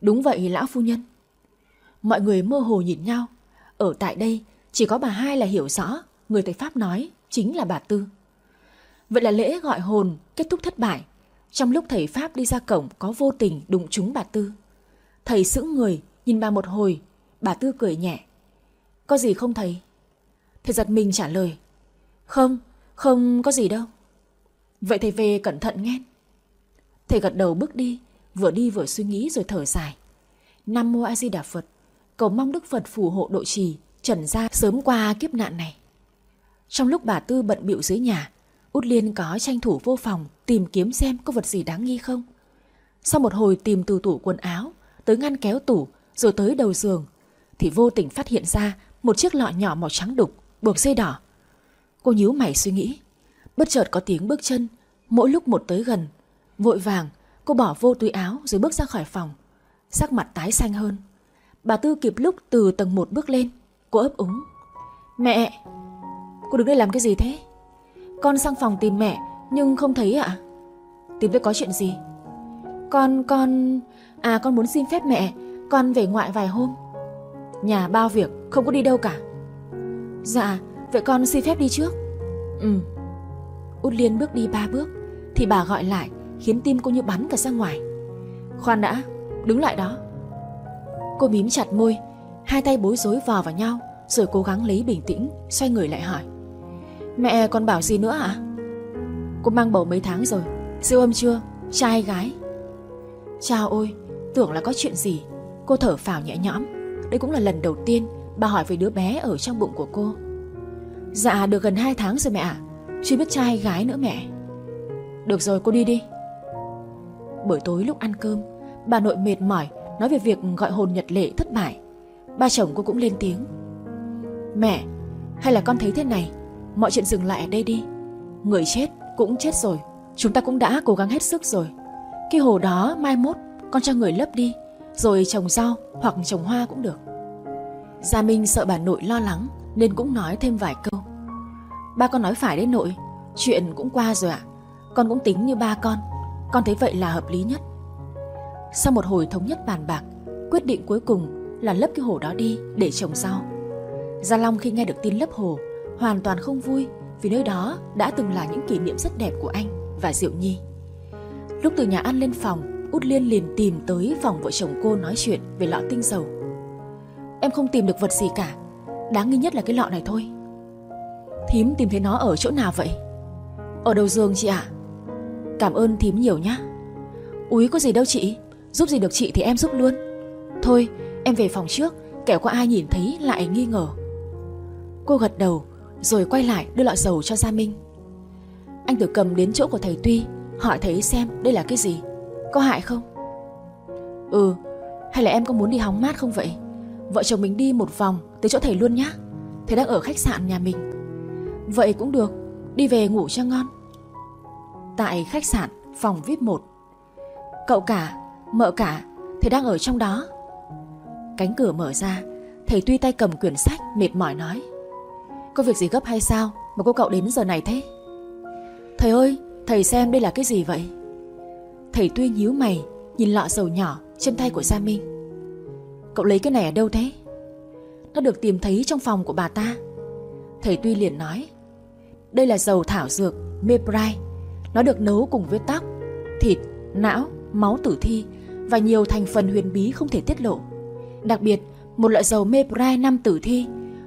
Đúng vậy lão phu nhân. Mọi người mơ hồ nhìn nhau. Ở tại đây, chỉ có bà hai là hiểu rõ, người thầy Pháp nói chính là bà Tư. Vậy là lễ gọi hồn kết thúc thất bại. Trong lúc thầy Pháp đi ra cổng có vô tình đụng trúng bà Tư. Thầy sững người, nhìn bà một hồi, bà Tư cười nhẹ. Có gì không thầy? Thầy giật mình trả lời. Không, không có gì đâu. Vậy thầy về cẩn thận nghe. Thầy gật đầu bước đi, vừa đi vừa suy nghĩ rồi thở dài. Nam Mô A Di Đà Phật, cầu mong Đức Phật phù hộ độ trì, trần ra sớm qua kiếp nạn này. Trong lúc bà Tư bận bịu dưới nhà, Út Liên có tranh thủ vô phòng tìm kiếm xem có vật gì đáng nghi không. Sau một hồi tìm từ tủ quần áo, tới ngăn kéo tủ, rồi tới đầu giường, thì vô tình phát hiện ra một chiếc lọ nhỏ màu trắng đục, buộc dây đỏ. Cô nhíu mày suy nghĩ, bất chợt có tiếng bước chân, mỗi lúc một tới gần. Vội vàng, cô bỏ vô túi áo rồi bước ra khỏi phòng, sắc mặt tái xanh hơn. Bà Tư kịp lúc từ tầng một bước lên, cô ấp úng. Mẹ! Cô đứng đây làm cái gì thế? Con sang phòng tìm mẹ nhưng không thấy ạ. Tìm tôi có chuyện gì? Con, con... À con muốn xin phép mẹ, con về ngoại vài hôm. Nhà bao việc, không có đi đâu cả. Dạ, vậy con xin phép đi trước. Ừ. Út Liên bước đi ba bước, thì bà gọi lại, khiến tim cô như bắn cả ra ngoài. Khoan đã, đứng lại đó. Cô mím chặt môi, hai tay bối rối vào vào nhau, rồi cố gắng lấy bình tĩnh, xoay người lại hỏi. Mẹ còn bảo gì nữa ạ? Cô mang bầu mấy tháng rồi Siêu âm chưa? Trai hay gái? Chào ôi Tưởng là có chuyện gì Cô thở phào nhẹ nhõm Đây cũng là lần đầu tiên Bà hỏi về đứa bé ở trong bụng của cô Dạ được gần 2 tháng rồi mẹ ạ Chưa biết trai hay gái nữa mẹ Được rồi cô đi đi Buổi tối lúc ăn cơm Bà nội mệt mỏi Nói về việc gọi hồn nhật lệ thất bại, Ba chồng cô cũng lên tiếng. Mẹ, Hay là con thấy thế này, Mọi chuyện dừng lại ở đây đi. Người chết cũng chết rồi, Chúng ta cũng đã cố gắng hết sức rồi. Cái hồ đó mai mốt con cho người lấp đi, Rồi trồng rau hoặc trồng hoa cũng được. Gia Minh sợ bà nội lo lắng Nên cũng nói thêm vài câu. Ba con nói phải đấy nội, Chuyện cũng qua rồi ạ. Con cũng tính như ba con Con thấy vậy là hợp lý nhất. Sau một hồi thống nhất bàn bạc Quyết định cuối cùng là lấp cái hồ đó đi Để trồng rau Gia Long khi nghe được tin lấp hồ hoàn toàn không vui vì nơi đó đã từng là những kỷ niệm rất đẹp của anh và Diệu Nhi. Lúc từ nhà ăn lên phòng, Út Liên liền tìm tới phòng vợ chồng cô nói chuyện về lọ tinh dầu. Em không tìm được vật gì cả, đáng nghi nhất là cái lọ này thôi. Thím tìm thấy nó ở chỗ nào vậy? Ở đầu giường chị ạ. Cảm ơn thím nhiều nhá. Úi có gì đâu chị, giúp gì được chị thì em giúp luôn. Thôi, em về phòng trước, kẻo có ai nhìn thấy lại nghi ngờ. Cô gật đầu rồi quay lại đưa lọ dầu cho Gia Minh. Anh Tử cầm đến chỗ của thầy Tuy Hỏi thầy xem đây là cái gì Có hại không? Ừ Hay là em có muốn đi hóng mát không vậy? Vợ chồng mình đi một vòng Tới chỗ thầy luôn nhá Thầy đang ở khách sạn nhà mình. Vậy cũng được Đi về ngủ cho ngon. Tại khách sạn phòng VIP 1 Cậu cả, mợ cả Thầy đang ở trong đó. Cánh cửa mở ra Thầy Tuy tay cầm quyển sách mệt mỏi nói có việc gì gấp hay sao Mà cô cậu đến giờ này thế? Thầy ơi thầy xem đây là cái gì vậy? Thầy tuy nhíu mày Nhìn lọ dầu nhỏ trên tay của Gia Minh. Cậu lấy cái này ở đâu thế? Nó được tìm thấy trong phòng của bà ta. Thầy tuy liền nói Đây là dầu thảo dược Meprai Nó được nấu cùng với tóc Thịt, não, máu tử thi và nhiều thành phần huyền bí không thể tiết lộ Đặc biệt một loại dầu Meprai năm tử thi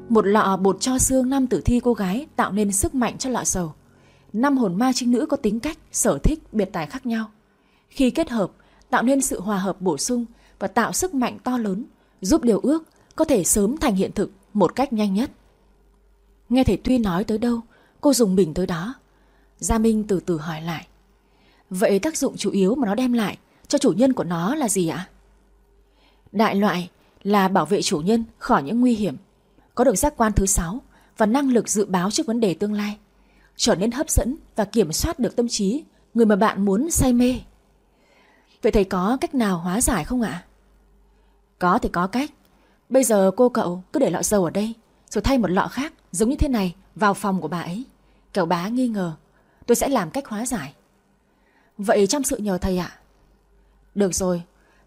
một lọ bột cho xương năm tử thi cô gái tạo nên sức mạnh cho lọ dầu. Năm hồn ma trinh nữ có tính cách, sở thích, biệt tài khác nhau. Khi kết hợp, tạo nên sự hòa hợp bổ sung và tạo sức mạnh to lớn, giúp điều ước có thể sớm thành hiện thực một cách nhanh nhất. Nghe thầy Tuy nói tới đâu, cô dùng mình tới đó. Gia Minh từ từ hỏi lại. Vậy tác dụng chủ yếu mà nó đem lại cho chủ nhân của nó là gì ạ? Đại loại là bảo vệ chủ nhân khỏi những nguy hiểm có được giác quan thứ sáu và năng lực dự báo trước vấn đề tương lai, trở nên hấp dẫn và kiểm soát được tâm trí người mà bạn muốn say mê. Vậy thầy có cách nào hóa giải không ạ? Có thì có cách. Bây giờ cô cậu cứ để lọ dầu ở đây, rồi thay một lọ khác giống như thế này vào phòng của bà ấy. Kẻo bá nghi ngờ, tôi sẽ làm cách hóa giải. Vậy chăm sự nhờ thầy ạ. Được rồi,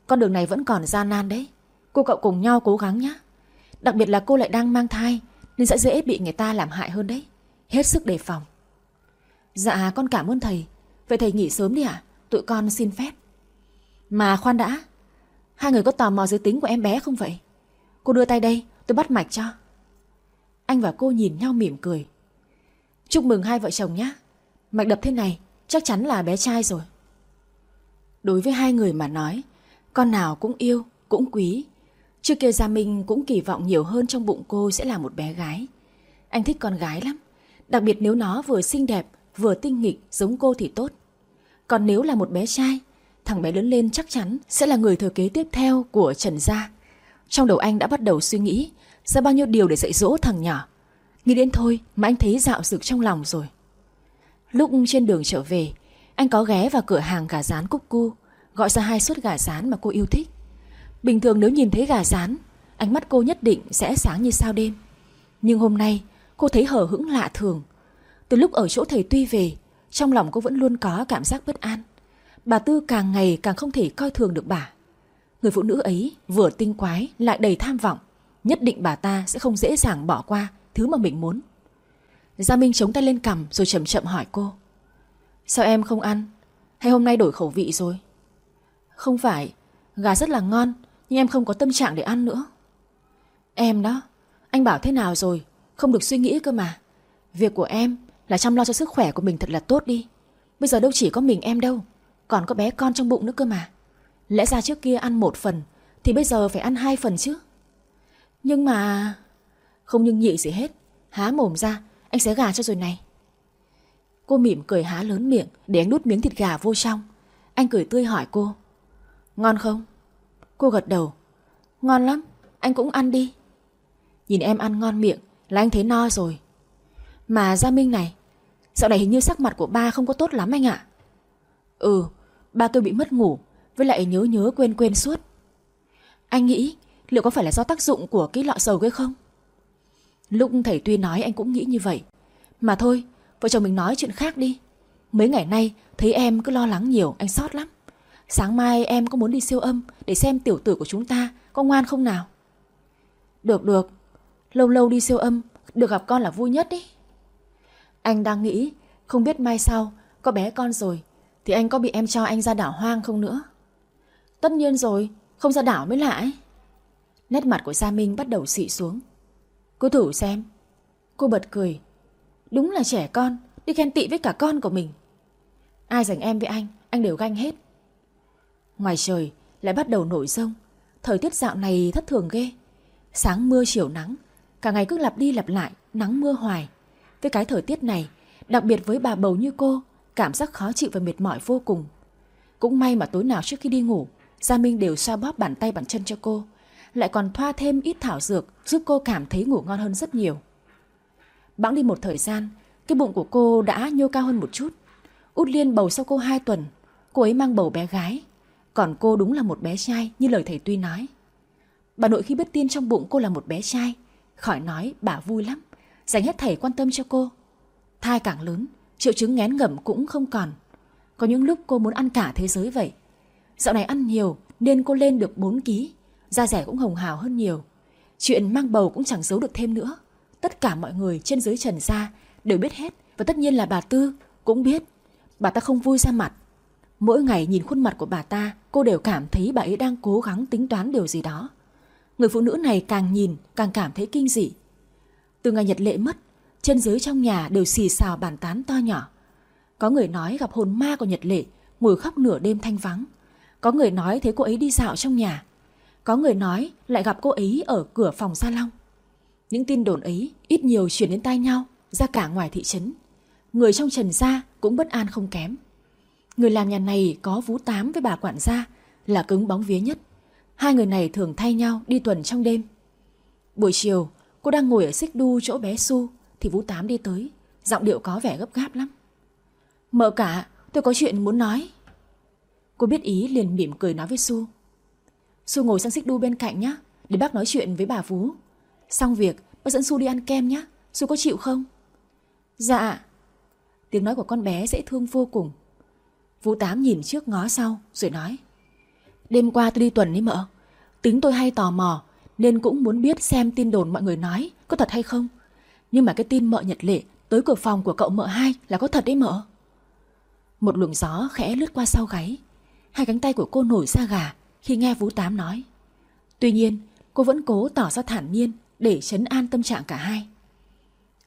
con đường này vẫn còn gian nan đấy. Cô cậu cùng nhau cố gắng nhé. Đặc biệt là cô lại đang mang thai Nên sẽ dễ bị người ta làm hại hơn đấy hết sức đề phòng. Dạ con cảm ơn thầy, vậy thầy nghỉ sớm đi ạ, tụi con xin phép. Mà khoan đã, hai người có tò mò giới tính của em bé không vậy? Cô đưa tay đây, tôi bắt mạch cho. Anh và cô nhìn nhau mỉm cười. Chúc mừng hai vợ chồng nhé. Mạch đập thế này, chắc chắn là bé trai rồi. Đối với hai người mà nói, con nào cũng yêu, cũng quý. Trước kia Gia Minh cũng kỳ vọng nhiều hơn trong bụng cô sẽ là một bé gái. Anh thích con gái lắm, đặc biệt nếu nó vừa xinh đẹp, vừa tinh nghịch giống cô thì tốt. Còn nếu là một bé trai, thằng bé lớn lên chắc chắn sẽ là người thừa kế tiếp theo của Trần Gia. Trong đầu anh đã bắt đầu suy nghĩ ra bao nhiêu điều để dạy dỗ thằng nhỏ. Nghĩ đến thôi mà anh thấy dạo dực trong lòng rồi. Lúc trên đường trở về, anh có ghé vào cửa hàng gà rán Cúc Cu, gọi ra hai suất gà rán mà cô yêu thích. Bình thường nếu nhìn thấy gà rán, ánh mắt cô nhất định sẽ sáng như sao đêm. Nhưng hôm nay, cô thấy hở hững lạ thường. Từ lúc ở chỗ thầy Tuy về, trong lòng cô vẫn luôn có cảm giác bất an. Bà Tư càng ngày càng không thể coi thường được bà. Người phụ nữ ấy vừa tinh quái lại đầy tham vọng. Nhất định bà ta sẽ không dễ dàng bỏ qua thứ mà mình muốn. Gia Minh chống tay lên cằm rồi chậm chậm hỏi cô. Sao em không ăn? Hay hôm nay đổi khẩu vị rồi? Không phải, gà rất là ngon, nhưng em không có tâm trạng để ăn nữa. Em đó, anh bảo thế nào rồi, không được suy nghĩ cơ mà. Việc của em là chăm lo cho sức khỏe của mình thật là tốt đi. Bây giờ đâu chỉ có mình em đâu, còn có bé con trong bụng nữa cơ mà. Lẽ ra trước kia ăn một phần, thì bây giờ phải ăn hai phần chứ. Nhưng mà... Không nhưng nhị gì hết, há mồm ra, anh sẽ gà cho rồi này. Cô mỉm cười há lớn miệng để anh đút miếng thịt gà vô trong. Anh cười tươi hỏi cô. Ngon không? Cô gật đầu. Ngon lắm, anh cũng ăn đi. Nhìn em ăn ngon miệng là anh thấy no rồi. Mà Gia Minh này, dạo này hình như sắc mặt của ba không có tốt lắm anh ạ. Ừ, ba tôi bị mất ngủ, với lại nhớ nhớ quên quên suốt. Anh nghĩ liệu có phải là do tác dụng của cái lọ dầu gây không? Lúc thầy Tuy nói anh cũng nghĩ như vậy. Mà thôi, vợ chồng mình nói chuyện khác đi. Mấy ngày nay thấy em cứ lo lắng nhiều, anh sót lắm. Sáng mai em có muốn đi siêu âm để xem tiểu tử của chúng ta có ngoan không nào? Được được, lâu lâu đi siêu âm, được gặp con là vui nhất đi. Anh đang nghĩ, không biết mai sau có bé con rồi thì anh có bị em cho anh ra đảo hoang không nữa. Tất nhiên rồi, không ra đảo mới lạ ấy. Nét mặt của Gia Minh bắt đầu xị xuống. Cô thử xem. Cô bật cười. Đúng là trẻ con, đi khen tị với cả con của mình. Ai giành em với anh, anh đều ganh hết. Ngoài trời lại bắt đầu nổi rông. Thời tiết dạo này thất thường ghê. Sáng mưa chiều nắng, cả ngày cứ lặp đi lặp lại, nắng mưa hoài. Với cái thời tiết này, đặc biệt với bà bầu như cô, cảm giác khó chịu và mệt mỏi vô cùng. Cũng may mà tối nào trước khi đi ngủ, Gia Minh đều xoa bóp bàn tay bàn chân cho cô, lại còn thoa thêm ít thảo dược giúp cô cảm thấy ngủ ngon hơn rất nhiều. Bẵng đi một thời gian, cái bụng của cô đã nhô cao hơn một chút. Út Liên bầu sau cô 2 tuần, cô ấy mang bầu bé gái, còn cô đúng là một bé trai như lời thầy Tuy nói. Bà nội khi biết tin trong bụng cô là một bé trai, khỏi nói bà vui lắm, dành hết thầy quan tâm cho cô. Thai càng lớn, triệu chứng ngén ngẩm cũng không còn. Có những lúc cô muốn ăn cả thế giới vậy. Dạo này ăn nhiều nên cô lên được 4 kg, da rẻ cũng hồng hào hơn nhiều. Chuyện mang bầu cũng chẳng giấu được thêm nữa. Tất cả mọi người trên dưới trần gia đều biết hết và tất nhiên là bà Tư cũng biết. Bà ta không vui ra mặt. Mỗi ngày nhìn khuôn mặt của bà ta, cô đều cảm thấy bà ấy đang cố gắng tính toán điều gì đó. Người phụ nữ này càng nhìn càng cảm thấy kinh dị. Từ ngày Nhật Lệ mất, trên dưới trong nhà đều xì xào bàn tán to nhỏ. Có người nói gặp hồn ma của Nhật Lệ ngồi khóc nửa đêm thanh vắng. Có người nói thấy cô ấy đi dạo trong nhà. Có người nói lại gặp cô ấy ở cửa phòng salon. Những tin đồn ấy ít nhiều chuyển đến tai nhau ra cả ngoài thị trấn. Người trong trần gia cũng bất an không kém. Người làm nhà này có vú tám với bà quản gia là cứng bóng vía nhất. Hai người này thường thay nhau đi tuần trong đêm. Buổi chiều, cô đang ngồi ở xích đu chỗ bé Su thì Vũ Tám đi tới, giọng điệu có vẻ gấp gáp lắm. Mợ cả, tôi có chuyện muốn nói. Cô biết ý liền mỉm cười nói với Su. Su ngồi sang xích đu bên cạnh nhé, để bác nói chuyện với bà vũ. Xong việc, bác dẫn Su đi ăn kem nhé, Su có chịu không? Dạ. Tiếng nói của con bé dễ thương vô cùng. Vũ Tám nhìn trước ngó sau rồi nói. Đêm qua tôi đi tuần ấy mợ. Tính tôi hay tò mò nên cũng muốn biết xem tin đồn mọi người nói có thật hay không. Nhưng mà cái tin mợ Nhật Lệ Tới cửa phòng của cậu mợ hai là có thật đấy mợ Một luồng gió khẽ lướt qua sau gáy Hai cánh tay của cô nổi ra gà Khi nghe Vũ Tám nói Tuy nhiên cô vẫn cố tỏ ra thản nhiên để chấn an tâm trạng cả hai.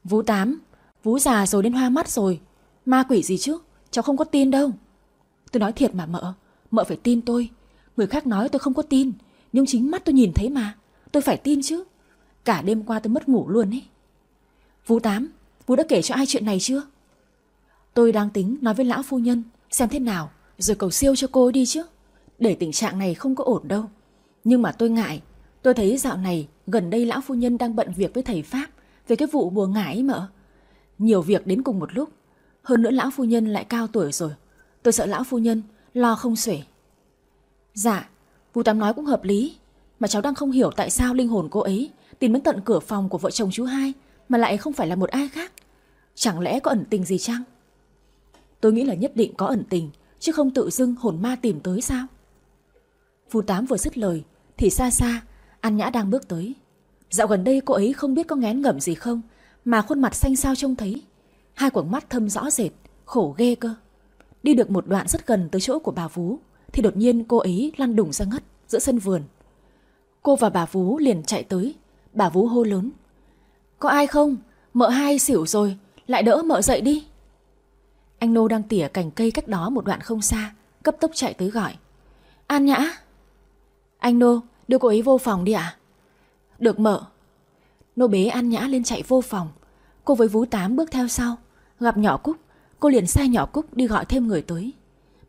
Vũ Tám Vũ già rồi đến hoa mắt rồi. Ma quỷ gì chứ? Cháu không có tin đâu. Tôi nói thiệt mà mợ. Mợ phải tin tôi. Người khác nói tôi không có tin, Nhưng chính mắt tôi nhìn thấy mà. Tôi phải tin chứ. Cả đêm qua tôi mất ngủ luôn ấy. Vũ Tám Vũ đã kể cho ai chuyện này chưa? Tôi đang tính nói với lão phu nhân Xem thế nào, Rồi cầu siêu cho cô đi chứ. Để tình trạng này không có ổn đâu. Nhưng mà tôi ngại Tôi thấy dạo này gần đây lão phu nhân đang bận việc với thầy Pháp Về cái vụ bùa ngải mà, Nhiều việc đến cùng một lúc Hơn nữa lão phu nhân lại cao tuổi rồi. Tôi sợ lão phu nhân lo không xuể. Dạ Vũ Tám nói cũng hợp lý Mà cháu đang không hiểu tại sao linh hồn cô ấy Tìm đến tận cửa phòng của vợ chồng chú hai Mà lại không phải là một ai khác. Chẳng lẽ có ẩn tình gì chăng? Tôi nghĩ là nhất định có ẩn tình Chứ không tự dưng hồn ma tìm tới sao? Phù Tám vừa dứt lời Thì xa xa An Nhã đang bước tới. Dạo gần đây cô ấy không biết có ngén ngẩm gì không, Mà khuôn mặt xanh xao trông thấy. Hai quầng mắt thâm rõ rệt, Khổ ghê cơ. Đi được một đoạn rất gần tới chỗ của bà Vú, Thì đột nhiên cô ấy lăn đùng ra ngất Giữa sân vườn. Cô và bà Vú liền chạy tới. Bà Vú hô lớn. Có ai không? Mợ hai xỉu rồi, Lại đỡ mợ dậy đi. Anh Nô đang tỉa cành cây cách đó một đoạn không xa, Cấp tốc chạy tới gọi. An Nhã. Anh Nô đưa cô ấy vô phòng đi ạ. Được mợ. Nô bế An Nhã lên chạy vô phòng. Cô với Vú Tám bước theo sau. Gặp nhỏ Cúc, Cô liền sai nhỏ Cúc đi gọi thêm người tới.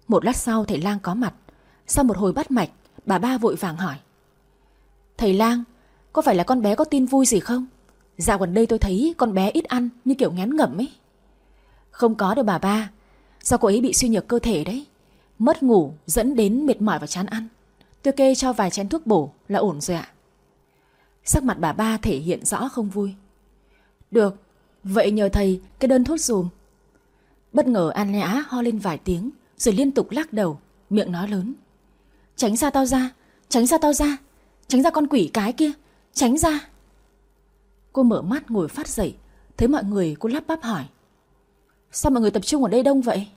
Một lát sau, thầy Lang có mặt. Sau một hồi bắt mạch, Bà ba vội vàng hỏi. Thầy Lang, Có phải là con bé có tin vui gì không? Dạo gần đây tôi thấy con bé ít ăn, Như kiểu ngén ngẩm ấy. Không có đâu bà ba. Do cô ấy bị suy nhược cơ thể đấy? Mất ngủ, dẫn đến mệt mỏi và chán ăn. Tôi kê cho vài chén thuốc bổ là ổn rồi ạ. Sắc mặt bà ba thể hiện rõ không vui. Được, Vậy nhờ thầy cái đơn thuốc dùm. Bất ngờ An Nhã ho lên vài tiếng, Rồi liên tục lắc đầu, Miệng nói lớn. Tránh ra tao ra, Tránh ra tao ra, Tránh ra con quỷ cái kia, Tránh ra. Cô mở mắt ngồi phát dậy, Thấy mọi người cô lắp bắp hỏi. Sao mọi người tập trung ở đây đông vậy?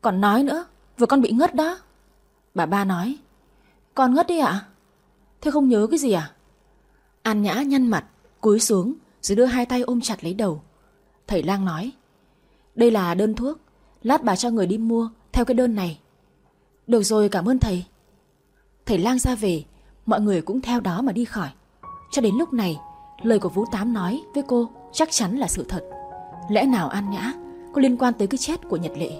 Còn nói nữa, Vừa con bị ngất đó. Bà ba nói. Con ngất đi ạ. Thế không nhớ cái gì à? An nhã nhăn mặt, Cúi xuống, Rồi đưa hai tay ôm chặt lấy đầu. Thầy lang nói, Đây là đơn thuốc, Lát bà cho người đi mua Theo cái đơn này. Được rồi, cảm ơn thầy. Thầy lang ra về, Mọi người cũng theo đó mà đi khỏi. Cho đến lúc này, Lời của Vũ Tám nói với cô chắc chắn là sự thật. Lẽ nào An Nhã có liên quan tới cái chết của Nhật Lệ?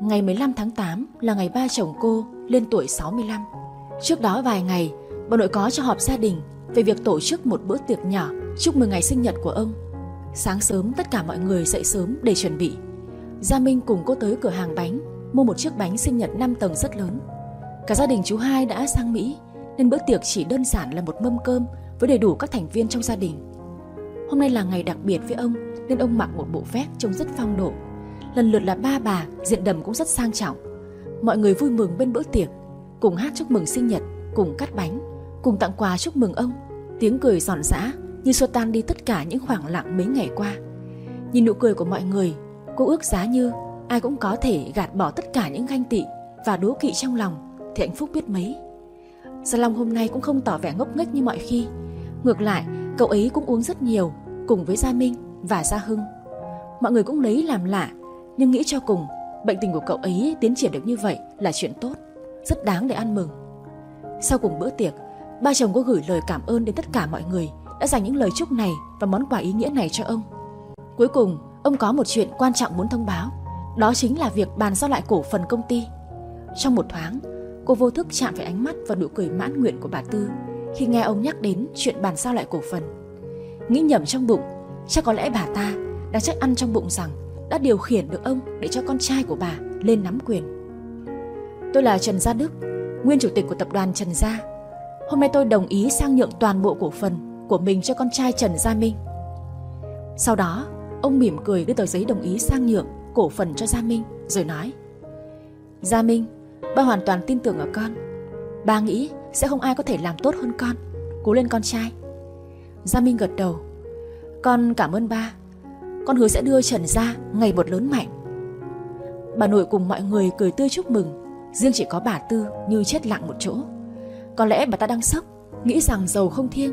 Ngày 15 tháng 8 là ngày ba chồng cô lên tuổi 65 Trước đó vài ngày Bà nội có cho họp gia đình Về việc tổ chức một bữa tiệc nhỏ Chúc mừng ngày sinh nhật của ông. Sáng sớm, tất cả mọi người dậy sớm để chuẩn bị. Gia Minh cùng cô tới cửa hàng bánh, Mua một chiếc bánh sinh nhật 5 tầng rất lớn. Cả gia đình chú hai đã sang Mỹ, Nên bữa tiệc chỉ đơn giản là một mâm cơm Với đầy đủ các thành viên trong gia đình. Hôm nay là ngày đặc biệt với ông, Nên ông mặc một bộ vest trông rất phong độ. Lần lượt là ba bà, Diện đầm cũng rất sang trọng. Mọi người vui mừng bên bữa tiệc, Cùng hát chúc mừng sinh nhật, Cùng cắt bánh, Cùng tặng quà chúc mừng ông. Tiếng cười giòn giã Như xua tan đi tất cả những khoảng lặng mấy ngày qua. Nhìn nụ cười của mọi người, Cô ước giá như Ai cũng có thể gạt bỏ tất cả những ganh tị Và đố kỵ trong lòng, thì hạnh phúc biết mấy. Gia Long hôm nay cũng không tỏ vẻ ngốc nghếch như mọi khi. Ngược lại, cậu ấy cũng uống rất nhiều, Cùng với Gia Minh và Gia Hưng. Mọi người cũng lấy làm lạ, Nhưng nghĩ cho cùng Bệnh tình của cậu ấy tiến triển được như vậy là chuyện tốt Rất đáng để ăn mừng. Sau cùng bữa tiệc Ba chồng có gửi lời cảm ơn đến tất cả mọi người Đã dành những lời chúc này và món quà ý nghĩa này cho ông. Cuối cùng ông có một chuyện quan trọng muốn thông báo Đó chính là việc bàn giao lại cổ phần công ty. Trong một thoáng Cô vô thức chạm phải ánh mắt và nụ cười mãn nguyện của bà Tư khi nghe ông nhắc đến chuyện bàn giao lại cổ phần. Nghĩ nhầm trong bụng, chắc có lẽ bà ta đã trách ăn trong bụng rằng đã điều khiển được ông để cho con trai của bà lên nắm quyền. Tôi là Trần Gia Đức, nguyên chủ tịch của tập đoàn Trần Gia. Hôm nay tôi đồng ý sang nhượng toàn bộ cổ phần của mình cho con trai Trần Gia Minh. Sau đó, ông mỉm cười đưa tờ giấy đồng ý sang nhượng cổ phần cho Gia Minh rồi nói Gia Minh, Ba hoàn toàn tin tưởng ở con Ba nghĩ sẽ không ai có thể làm tốt hơn con Cố lên con trai Gia Minh gật đầu Con cảm ơn ba con hứa sẽ đưa Trần ra ngày một lớn mạnh. Bà nội cùng mọi người cười tươi chúc mừng. Riêng chỉ có bà Tư như chết lặng một chỗ. Có lẽ bà ta đang sốc, Nghĩ rằng giàu không thiêng.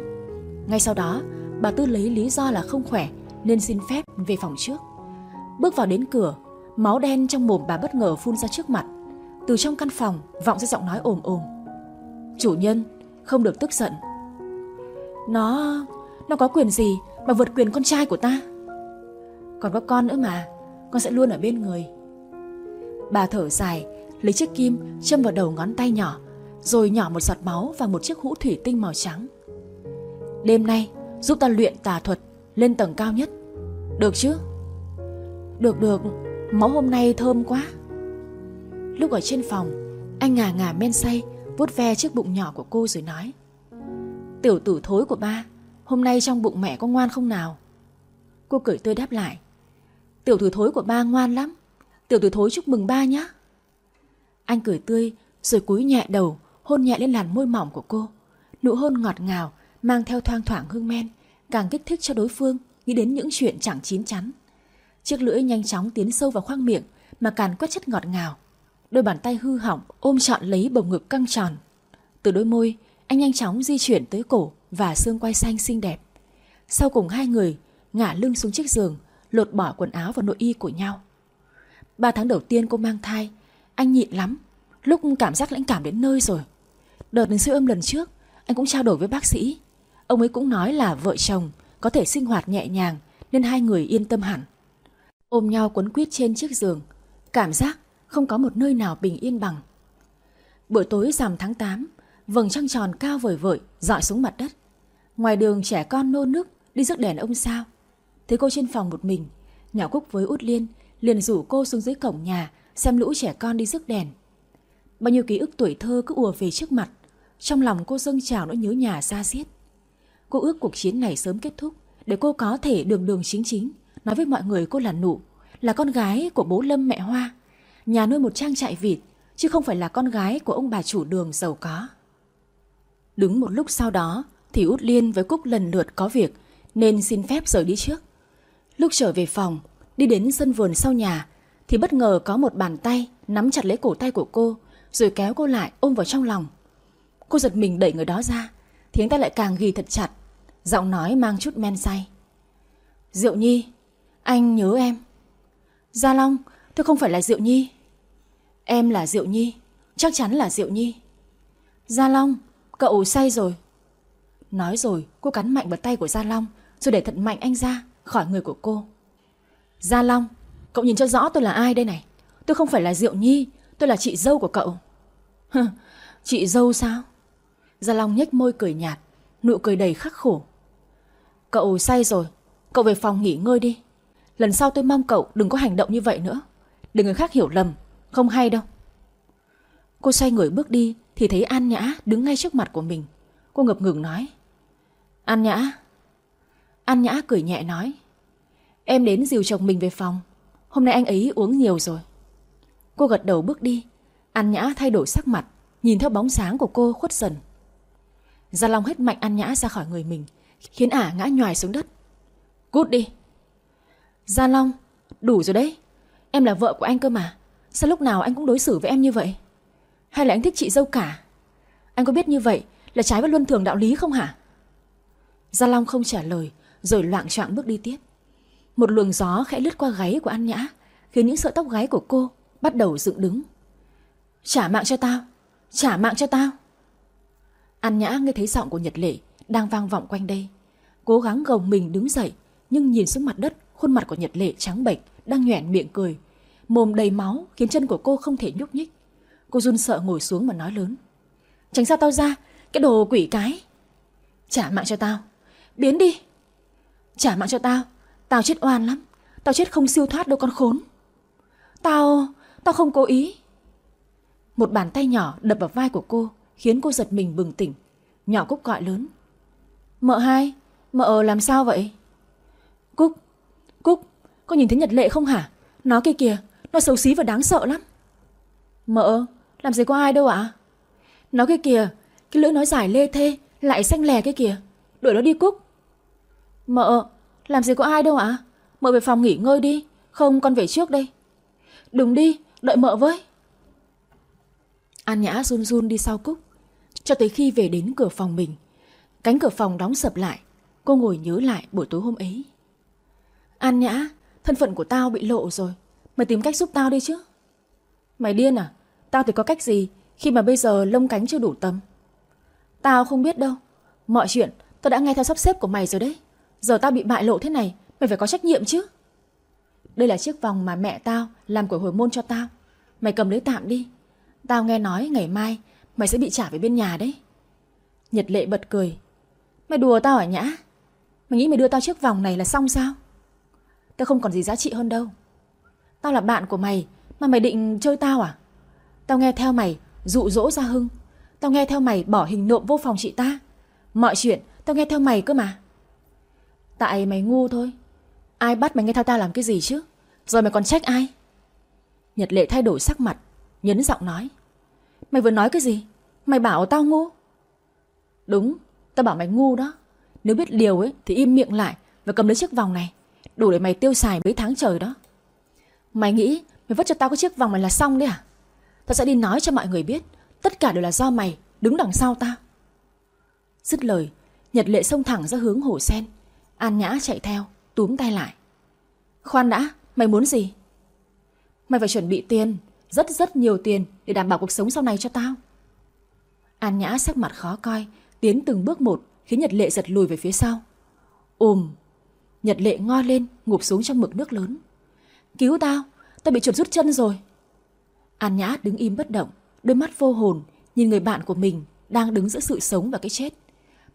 Ngay sau đó, bà Tư lấy lý do là không khỏe Nên xin phép về phòng trước. Bước vào đến cửa, Máu đen trong mồm bà bất ngờ phun ra trước mặt. Từ trong căn phòng, vọng ra giọng nói ồm ồm. Chủ nhân, không được tức giận. Nó... nó có quyền gì mà vượt quyền con trai của ta? Còn có con nữa mà, Con sẽ luôn ở bên người. Bà thở dài, Lấy chiếc kim châm vào đầu ngón tay nhỏ, Rồi nhỏ một giọt máu vào một chiếc hũ thủy tinh màu trắng. Đêm nay, giúp ta luyện tà thuật Lên tầng cao nhất. Được chứ? Được được. Máu hôm nay thơm quá. Lúc ở trên phòng, Anh ngà ngà men say, vuốt ve chiếc bụng nhỏ của cô rồi nói. Tiểu tử thối của ba, Hôm nay trong bụng mẹ có ngoan không nào? Cô cười tươi đáp lại. Tiểu tử thối của ba ngoan lắm. Tiểu tử thối chúc mừng ba nhé. Anh cười tươi, rồi cúi nhẹ đầu, Hôn nhẹ lên làn môi mỏng của cô. Nụ hôn ngọt ngào, Mang theo thoang thoảng hương men, Càng kích thích cho đối phương, Nghĩ đến những chuyện chẳng chín chắn. Chiếc lưỡi nhanh chóng tiến sâu vào khoang miệng, Mà càn quét chất ngọt ngào. Đôi bàn tay hư hỏng, ôm trọn lấy bầu ngực căng tròn. Từ đôi môi, Anh nhanh chóng di chuyển tới cổ Và xương quai xanh xinh đẹp. Sau cùng hai người ngả lưng xuống chiếc giường Lột bỏ quần áo và nội y của nhau. Ba tháng đầu tiên cô mang thai, Anh nhịn lắm. Lúc cảm giác lãnh cảm đến nơi rồi. Đợt đến siêu âm lần trước, Anh cũng trao đổi với bác sĩ. Ông ấy cũng nói là vợ chồng Có thể sinh hoạt nhẹ nhàng Nên hai người yên tâm hẳn. Ôm nhau quấn quýt trên chiếc giường, Cảm giác không có một nơi nào bình yên bằng. Buổi tối rằm tháng 8 Vầng trăng tròn cao vời vợi dọi xuống mặt đất. Ngoài đường trẻ con nô nức Đi rước đèn ông sao. Thấy cô trên phòng một mình. Nhỏ Cúc với Út Liên liền rủ cô xuống dưới cổng nhà, Xem lũ trẻ con đi rước đèn. Bao nhiêu ký ức tuổi thơ cứ ùa về trước mặt, Trong lòng cô dâng trào nỗi nhớ nhà xa xiết. Cô ước cuộc chiến này sớm kết thúc, Để cô có thể đường đường chính chính. Nói với mọi người cô là nụ, Là con gái của bố Lâm mẹ Hoa. Nhà nuôi một trang trại vịt, Chứ không phải là con gái của ông bà chủ đường giàu có. Đứng một lúc sau đó, Thì Út Liên với Cúc lần lượt có việc, Nên xin phép rời đi trước. Lúc trở về phòng, Đi đến sân vườn sau nhà, Thì bất ngờ có một bàn tay Nắm chặt lấy cổ tay của cô, Rồi kéo cô lại ôm vào trong lòng. Cô giật mình đẩy người đó ra Thì anh ta lại càng ghi thật chặt, Giọng nói mang chút men say. Diệu Nhi, Anh nhớ em? Gia Long, Tôi không phải là Diệu Nhi. Em là Diệu Nhi, Chắc chắn là Diệu Nhi. Gia Long, Cậu say rồi. Nói rồi, cô cắn mạnh vào tay của Gia Long, Rồi để thật mạnh anh ra khỏi người của cô. Gia Long, Cậu nhìn cho rõ tôi là ai đây này. Tôi không phải là Diệu Nhi, Tôi là chị dâu của cậu. Chị dâu sao? Gia Long nhếch môi cười nhạt, Nụ cười đầy khắc khổ. Cậu say rồi, Cậu về phòng nghỉ ngơi đi. Lần sau tôi mong cậu đừng có hành động như vậy nữa. Để người khác hiểu lầm, Không hay đâu. Cô xoay người bước đi Thì thấy An Nhã đứng ngay trước mặt của mình. Cô ngập ngừng nói. An Nhã An Nhã cười nhẹ nói, Em đến dìu chồng mình về phòng. Hôm nay anh ấy uống nhiều rồi. Cô gật đầu bước đi. An Nhã thay đổi sắc mặt, Nhìn theo bóng sáng của cô khuất dần. Gia Long hết mạnh An Nhã ra khỏi người mình, Khiến ả ngã nhòi xuống đất. Cút đi. Gia Long, Đủ rồi đấy. Em là vợ của anh cơ mà. Sao lúc nào anh cũng đối xử với em như vậy? Hay là anh thích chị dâu cả? Anh có biết như vậy là trái với luân thường đạo lý không hả? Gia Long không trả lời rồi loạn trọng bước đi tiếp. Một luồng gió khẽ lướt qua gáy của An Nhã, Khiến những sợi tóc gáy của cô Bắt đầu dựng đứng. Trả mạng cho tao, Trả mạng cho tao. An Nhã nghe thấy giọng của Nhật Lệ Đang vang vọng quanh đây, Cố gắng gồng mình đứng dậy, Nhưng nhìn xuống mặt đất, Khuôn mặt của Nhật Lệ trắng bệch, Đang nhoẻn miệng cười, Mồm đầy máu khiến chân của cô không thể nhúc nhích. Cô run sợ ngồi xuống mà nói lớn, Tránh xa tao ra, Cái đồ quỷ cái. Trả mạng cho tao, Biến đi. Trả mạng cho tao Tao chết oan lắm Tao chết không siêu thoát đâu con khốn Tao... tao không cố ý Một bàn tay nhỏ đập vào vai của cô Khiến cô giật mình bừng tỉnh Nhỏ Cúc gọi lớn Mợ hai, mợ làm sao vậy? Cúc, Cúc, có nhìn thấy Nhật Lệ không hả? Nó kia kìa, nó xấu xí và đáng sợ lắm. Mợ, làm gì có ai đâu ạ? Nó kia kìa, cái lưỡi nói dài lê thê, lại xanh lè kia kìa. Đuổi nó đi Cúc. Mợ, làm gì có ai đâu ạ? mợ về phòng nghỉ ngơi đi, không con về trước đây. Đừng đi, đợi mợ với. An Nhã run run đi sau Cúc, cho tới khi về đến cửa phòng mình. Cánh cửa phòng đóng sập lại, cô ngồi nhớ lại buổi tối hôm ấy. An Nhã, thân phận của tao bị lộ rồi, mày tìm cách giúp tao đi chứ. Mày điên à? Tao thì có cách gì khi mà bây giờ lông cánh chưa đủ tầm? Tao không biết đâu. Mọi chuyện tao đã nghe theo sắp xếp của mày rồi đấy. Giờ tao bị bại lộ thế này, mày phải có trách nhiệm chứ. Đây là chiếc vòng mà mẹ tao làm của hồi môn cho tao. Mày cầm lấy tạm đi. Tao nghe nói ngày mai mày sẽ bị trả về bên nhà đấy. Nhật lệ bật cười. Mày đùa tao hả Nhã? Mày nghĩ mày đưa tao chiếc vòng này là xong sao? Tao không còn gì giá trị hơn đâu. Tao là bạn của mày mà mày định chơi tao à? Tao nghe theo mày dụ dỗ ra hưng. Tao nghe theo mày bỏ hình nộm vô phòng chị ta. Mọi chuyện tao nghe theo mày cơ mà. Tại mày ngu thôi. Ai bắt mày nghe theo tao làm cái gì chứ? Rồi mày còn trách ai? Nhật lệ thay đổi sắc mặt, nhấn giọng nói. Mày vừa nói cái gì? Mày bảo tao ngu? Đúng, tao bảo mày ngu đó. Nếu biết điều ấy thì im miệng lại và cầm lấy chiếc vòng này. Đủ để mày tiêu xài mấy tháng trời đó. Mày nghĩ mày vứt cho tao cái chiếc vòng này là xong đấy à? Tao sẽ đi nói cho mọi người biết Tất cả đều là do mày đứng đằng sau tao Dứt lời Nhật lệ xông thẳng ra hướng hồ sen An nhã chạy theo túm tay lại. Khoan đã mày muốn gì? Mày phải chuẩn bị tiền Rất rất nhiều tiền để đảm bảo cuộc sống sau này cho tao. An nhã sắc mặt khó coi Tiến từng bước một Khiến Nhật lệ giật lùi về phía sau. Ồm, Nhật lệ ngoi lên ngụp xuống trong mực nước lớn. Cứu tao Tao bị chuột rút chân rồi. An Nhã đứng im bất động, đôi mắt vô hồn nhìn người bạn của mình đang đứng giữa sự sống và cái chết.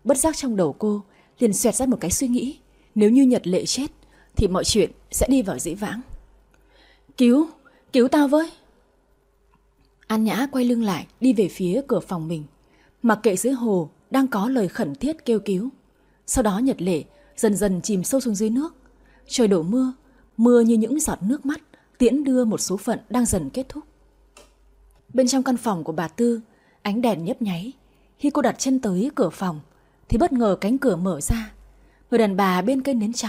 Bất giác trong đầu cô liền xoẹt ra một cái suy nghĩ, nếu như Nhật Lệ chết thì mọi chuyện sẽ đi vào dĩ vãng. Cứu, cứu tao với. An Nhã quay lưng lại đi về phía cửa phòng mình, mặc kệ dưới hồ đang có lời khẩn thiết kêu cứu. Sau đó Nhật Lệ dần dần chìm sâu xuống dưới nước. Trời đổ mưa, mưa như những giọt nước mắt tiễn đưa một số phận đang dần kết thúc. Bên trong căn phòng của bà Tư, ánh đèn nhấp nháy. Khi cô đặt chân tới cửa phòng, thì bất ngờ cánh cửa mở ra. Người đàn bà bên cây nến trắng